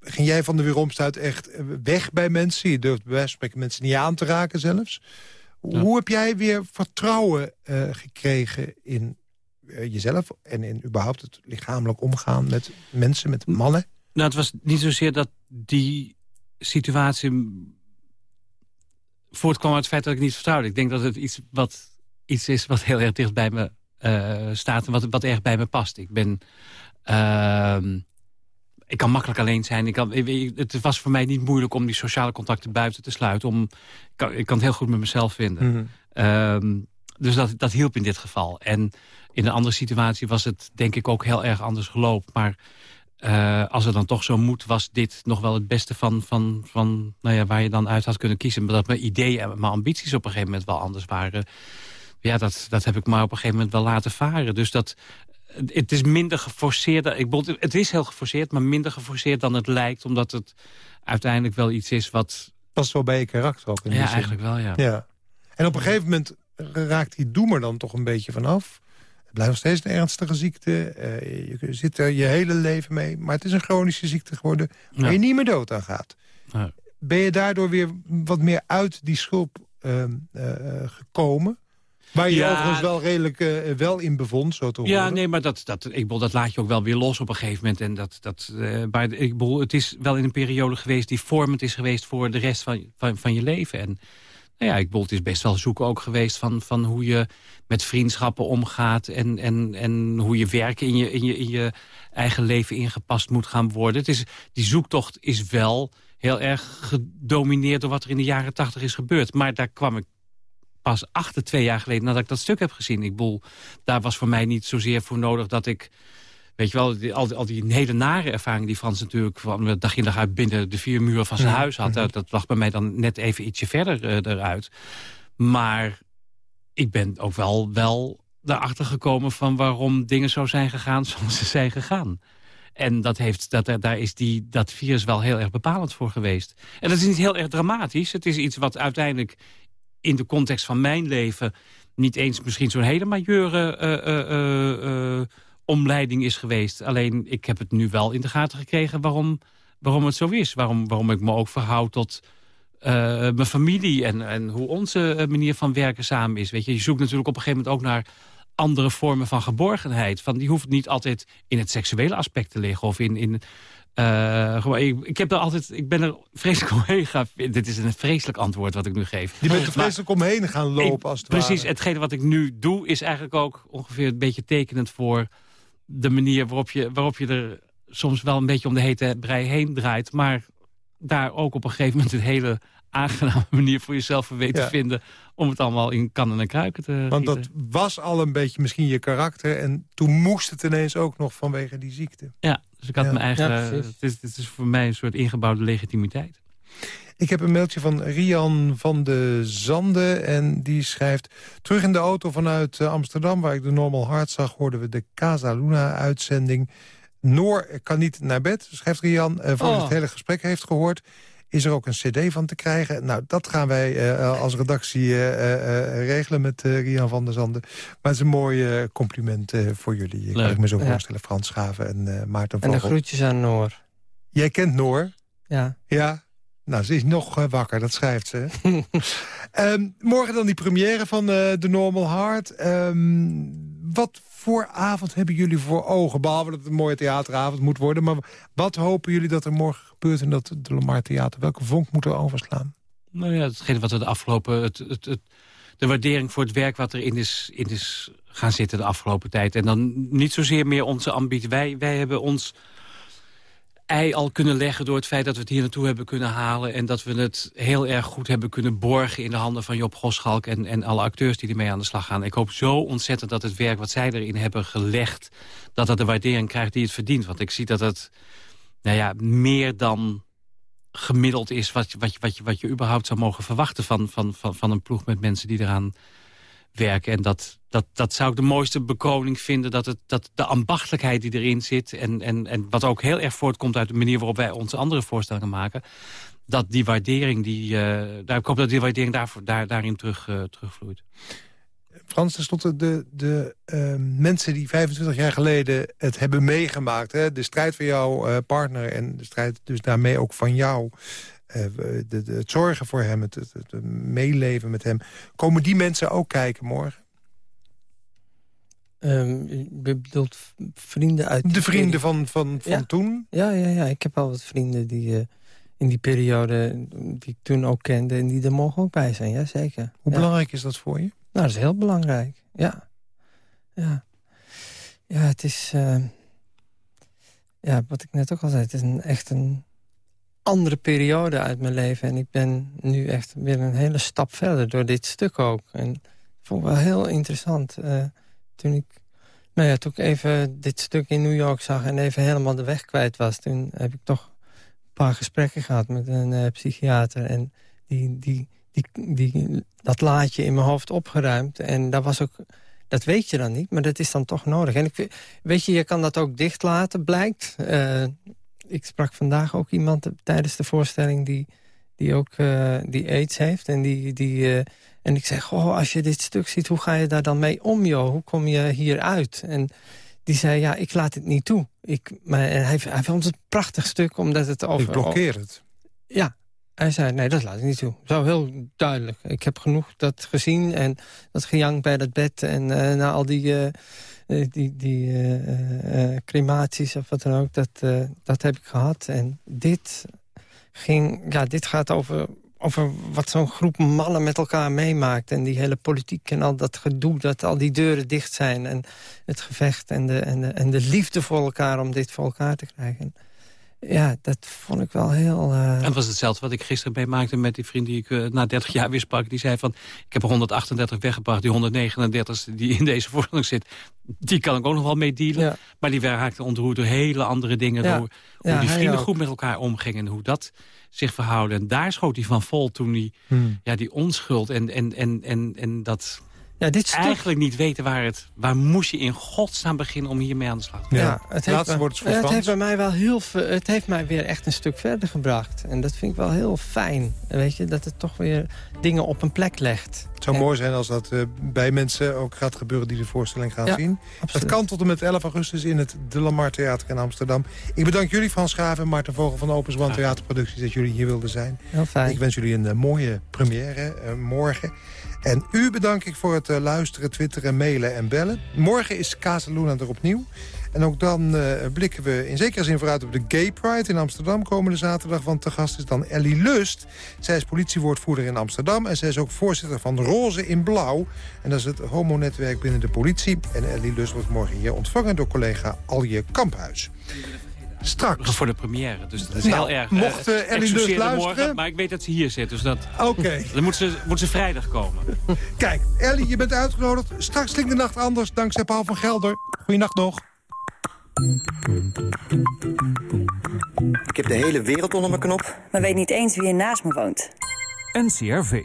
ging jij van de weeromstuit echt weg bij mensen. Je durft bij wijze van spreken mensen niet aan te raken zelfs. Ja. Hoe heb jij weer vertrouwen eh, gekregen in eh, jezelf... en in überhaupt het lichamelijk omgaan met mensen, met mannen? Nou, het was niet zozeer dat die situatie voortkwam uit het feit dat ik niet vertrouwde. Ik denk dat het iets, wat, iets is wat heel erg dicht bij me eh, staat... en wat, wat erg bij me past. Ik ben... ik kan makkelijk alleen zijn. Ik kan, het was voor mij niet moeilijk om die sociale contacten buiten te sluiten. Om, ik, kan, ik kan het heel goed met mezelf vinden. Ehm, dus dat, dat hielp in dit geval. En in een andere situatie was het denk ik ook heel erg anders gelopen. Maar eh, als er dan toch zo moet, was dit nog wel het beste van, van, van nou ja, waar je dan uit had kunnen kiezen. Maar dat mijn ideeën en mijn ambities op een gegeven moment wel anders waren. Ja, dat, dat heb ik maar op een gegeven moment wel laten varen. Dus dat, het is minder geforceerd. Ik bedoel, het is heel geforceerd, maar minder geforceerd dan het lijkt. Omdat het uiteindelijk wel iets is wat... Past wel bij je karakter ook in Ja, eigenlijk wel, ja. Ja. En op een gegeven moment raakt die doemer dan toch een beetje vanaf. Het blijft nog steeds een ernstige ziekte. Eh, je zit er je hele leven mee. Maar het is een chronische ziekte geworden waar Ja. je niet meer dood aan gaat. Ja. Ben je daardoor weer wat meer uit die schulp ehm, eh, eh, gekomen? Waar je je Ja. overigens wel redelijk eh, wel in bevond, zo te horen. Ja, nee, maar dat, dat, ik bedoel, dat laat je ook wel weer los op een gegeven moment. En dat, dat, eh, maar ik bedoel, het is wel in een periode geweest die vormend is geweest voor de rest van, van, van je leven. En nou ja, ik bedoel, het is best wel zoeken ook geweest van, van hoe je met vriendschappen omgaat. En, en, en hoe je werk in je, in, je, in je eigen leven ingepast moet gaan worden. Het is, die zoektocht is wel heel erg gedomineerd door wat er in de jaren tachtig is gebeurd. Maar daar kwam ik pas achter twee jaar geleden nadat ik dat stuk heb gezien. Ik bedoel, daar was voor mij niet zozeer voor nodig dat ik... Weet je wel, die, al, die, al die hele nare ervaring die Frans natuurlijk... van dag in dag uit binnen de vier muren van zijn Mhm, huis had... dat, dat lag bij mij dan net even ietsje verder eh, eruit. Maar ik ben ook wel, wel erachter gekomen van waarom dingen zo zijn gegaan zoals ze zijn gegaan. En dat heeft, dat, daar is die, dat virus wel heel erg bepalend voor geweest. En dat is niet heel erg dramatisch. Het is iets wat uiteindelijk in de context van mijn leven... niet eens misschien zo'n hele majeure eh, eh, eh, omleiding is geweest. Alleen ik heb het nu wel in de gaten gekregen waarom, waarom het zo is. Waarom, waarom ik me ook verhoud tot mijn familie... En, en hoe onze manier van werken samen is. Weet je, je zoekt natuurlijk op een gegeven moment ook naar andere vormen van geborgenheid. Van, die hoeft niet altijd in het seksuele aspect te liggen... of in, in uh, ik, ik, heb er altijd, ik ben er vreselijk omheen gaan. Dit is een vreselijk antwoord wat ik nu geef. Je bent er vreselijk omheen gaan lopen als het Precies, hetgene wat ik nu doe is eigenlijk ook ongeveer een beetje tekenend voor de manier waarop je, waarop je er soms wel een beetje om de hete brei heen draait. Maar daar ook op een gegeven moment een hele aangename manier voor jezelf weet te vinden... om het allemaal in kannen en kruiken te Want dat was al een beetje misschien je karakter... en toen moest het ineens ook nog vanwege die ziekte. Ja, dus ik had mijn eigen... het, is, het is voor mij een soort ingebouwde legitimiteit. Ik heb een mailtje van Rian van de Zande en die schrijft... Terug in de auto vanuit eh, Amsterdam, waar ik de Normal Heart zag... hoorden we de Casa Luna-uitzending. Noor kan niet naar bed, schrijft Rian. Uh, voor oh. het hele gesprek heeft gehoord is er ook een cd van te krijgen. Nou, dat gaan wij uh, als redactie uh, regelen met Rian van der Zanden. Maar het is een mooi compliment voor jullie. Ik kan ik me zo voorstellen. Frans Schaven en Maarten Vogel. En de groetjes aan Noor. Jij kent Noor? Ja. Ja? Nou, ze is nog wakker, dat schrijft ze. um, morgen dan die première van The Normal Heart. Um, wat voor avond hebben jullie voor ogen? Behalve dat het een mooie theateravond moet worden. Maar wat hopen jullie dat er morgen gebeurt in dat de Lamar Theater? Welke vonk moet er overslaan? Nou ja, hetgene wat we de afgelopen... Het, het, de waardering voor het werk wat erin is, in is gaan zitten de afgelopen tijd. En dan niet zozeer meer onze ambitie. Wij, wij hebben ons ei al kunnen leggen door het feit dat we het hier naartoe hebben kunnen halen... en dat we het heel erg goed hebben kunnen borgen in de handen van Job Goschalk... en, en alle acteurs die ermee aan de slag gaan. Ik hoop zo ontzettend dat het werk wat zij erin hebben gelegd... dat dat de waardering krijgt die het verdient. Want ik zie dat het nou ja, meer dan gemiddeld is... wat, wat, wat, je, wat je überhaupt zou mogen verwachten van, van, van, van een ploeg met mensen die eraan werken. En dat, dat, dat zou ik de mooiste bekroning vinden. Dat, het, dat de ambachtelijkheid die erin zit... En, en, en wat ook heel erg voortkomt uit de manier waarop wij onze andere voorstellingen maken... dat die waardering, die, daar, ik hoop dat die waardering daarvoor, daar, daarin terug, uh, terugvloeit. Frans, tenslotte de, de uh, mensen die 25 jaar geleden het hebben meegemaakt... Hè, de strijd van jouw partner en de strijd dus daarmee ook van jou... Eh, de, de, het zorgen voor hem, het, het, meeleven met hem. Komen die mensen ook kijken morgen? Um, je bedoelt vrienden uit... De vrienden van, van, van toen? Ja, ja, ja, ik heb al wat vrienden die uh, in die periode... die ik toen ook kende en die er mogen ook bij zijn, ja, zeker. Hoe belangrijk is dat voor je? Nou, dat is heel belangrijk, ja. Ja, ja het is... Uh, ja, wat ik net ook al zei, het is een, echt een andere periode uit mijn leven. En ik ben nu echt weer een hele stap verder door dit stuk ook. En ik vond het wel heel interessant. Uh, toen ik nou ja, toen ik even dit stuk in New York zag en even helemaal de weg kwijt was... toen heb ik toch een paar gesprekken gehad met een uh, psychiater. En die, die, die, die, dat laadje in mijn hoofd opgeruimd. En dat was ook... Dat weet je dan niet, maar dat is dan toch nodig. En ik, weet je, je kan dat ook dicht laten, blijkt. Uh, ik sprak vandaag ook iemand tijdens de voorstelling die, die ook uh, die aids heeft. En, die, die, uh, en ik zeg, oh, als je dit stuk ziet, hoe ga je daar dan mee om, joh? Hoe kom je hier uit? En die zei, ja, ik laat het niet toe. Ik, maar hij, hij vond het een prachtig stuk, omdat het over... Ik blokkeer het. Ja, hij zei, nee, dat laat ik niet toe. Zo heel duidelijk. Ik heb genoeg dat gezien en dat gejank bij dat bed... en uh, na al die eh, die, die uh, crematies of wat dan ook, dat, dat heb ik gehad. En dit, ging, ja, dit gaat over, over wat zo'n groep mannen met elkaar meemaakt. En die hele politiek en al dat gedoe, dat al die deuren dicht zijn. En het gevecht en de, en de, en de liefde voor elkaar om dit voor elkaar te krijgen ja, dat vond ik wel heel... Uh... En het was hetzelfde wat ik gisteren meemaakte met die vriend die ik uh, na 30 jaar weer sprak. Die zei van, ik heb er 138 weggebracht. Die 139 die in deze voorstelling zit, die kan ik ook nog wel mee dealen. Maar die raakte ontroerd door hele andere dingen. Door hoe die vrienden goed met elkaar omgingen en hoe dat zich verhouden. En daar schoot hij van vol toen hij hmm. ja, die onschuld en, en, en, en, en dat ja, dit stuk... eigenlijk niet weten waar het... waar moest je in godsnaam beginnen om hiermee aan de slag te gaan. Ja, het heeft, Laatste woord het heeft bij mij wel heel het heeft mij weer echt een stuk verder gebracht. En dat vind ik wel heel fijn. Weet je, dat het toch weer dingen op een plek legt. Het zou mooi zijn als dat uh, bij mensen ook gaat gebeuren die de voorstelling gaan zien. Het kan tot en met 11 augustus in het De Lamar Theater in Amsterdam. Ik bedank jullie Frans Schaven en Maarten Vogel van Opus One Theaterproducties dat jullie hier wilden zijn. Heel fijn. Ik wens jullie een uh, mooie première uh, morgen. En u bedank ik voor het uh, luisteren, twitteren, mailen en bellen. Morgen is Casaluna er opnieuw. En ook dan uh, blikken we in zekere zin vooruit op de Gay Pride in Amsterdam komende zaterdag. Want te gast is dan Ellie Lust. Zij is politiewoordvoerder in Amsterdam. En zij is ook voorzitter van Roze in Blauw. En dat is het homonetwerk binnen de politie. En Ellie Lust wordt morgen hier ontvangen door collega Alje Kamphuis. Straks. Voor de première, dus dat is Nou, heel erg... mocht, eh, Ellie Lust excuseer haar luisteren- Morgen, maar ik weet dat ze hier zit, dus dat... Oké. Dan moet ze, moet ze vrijdag komen. Kijk, Ellie, je bent uitgenodigd. Straks klinkt de nacht anders dankzij Paul van Gelder. Goeienacht nog. Ik heb de hele wereld onder mijn knop. maar weet niet eens wie er naast me woont. NCRV.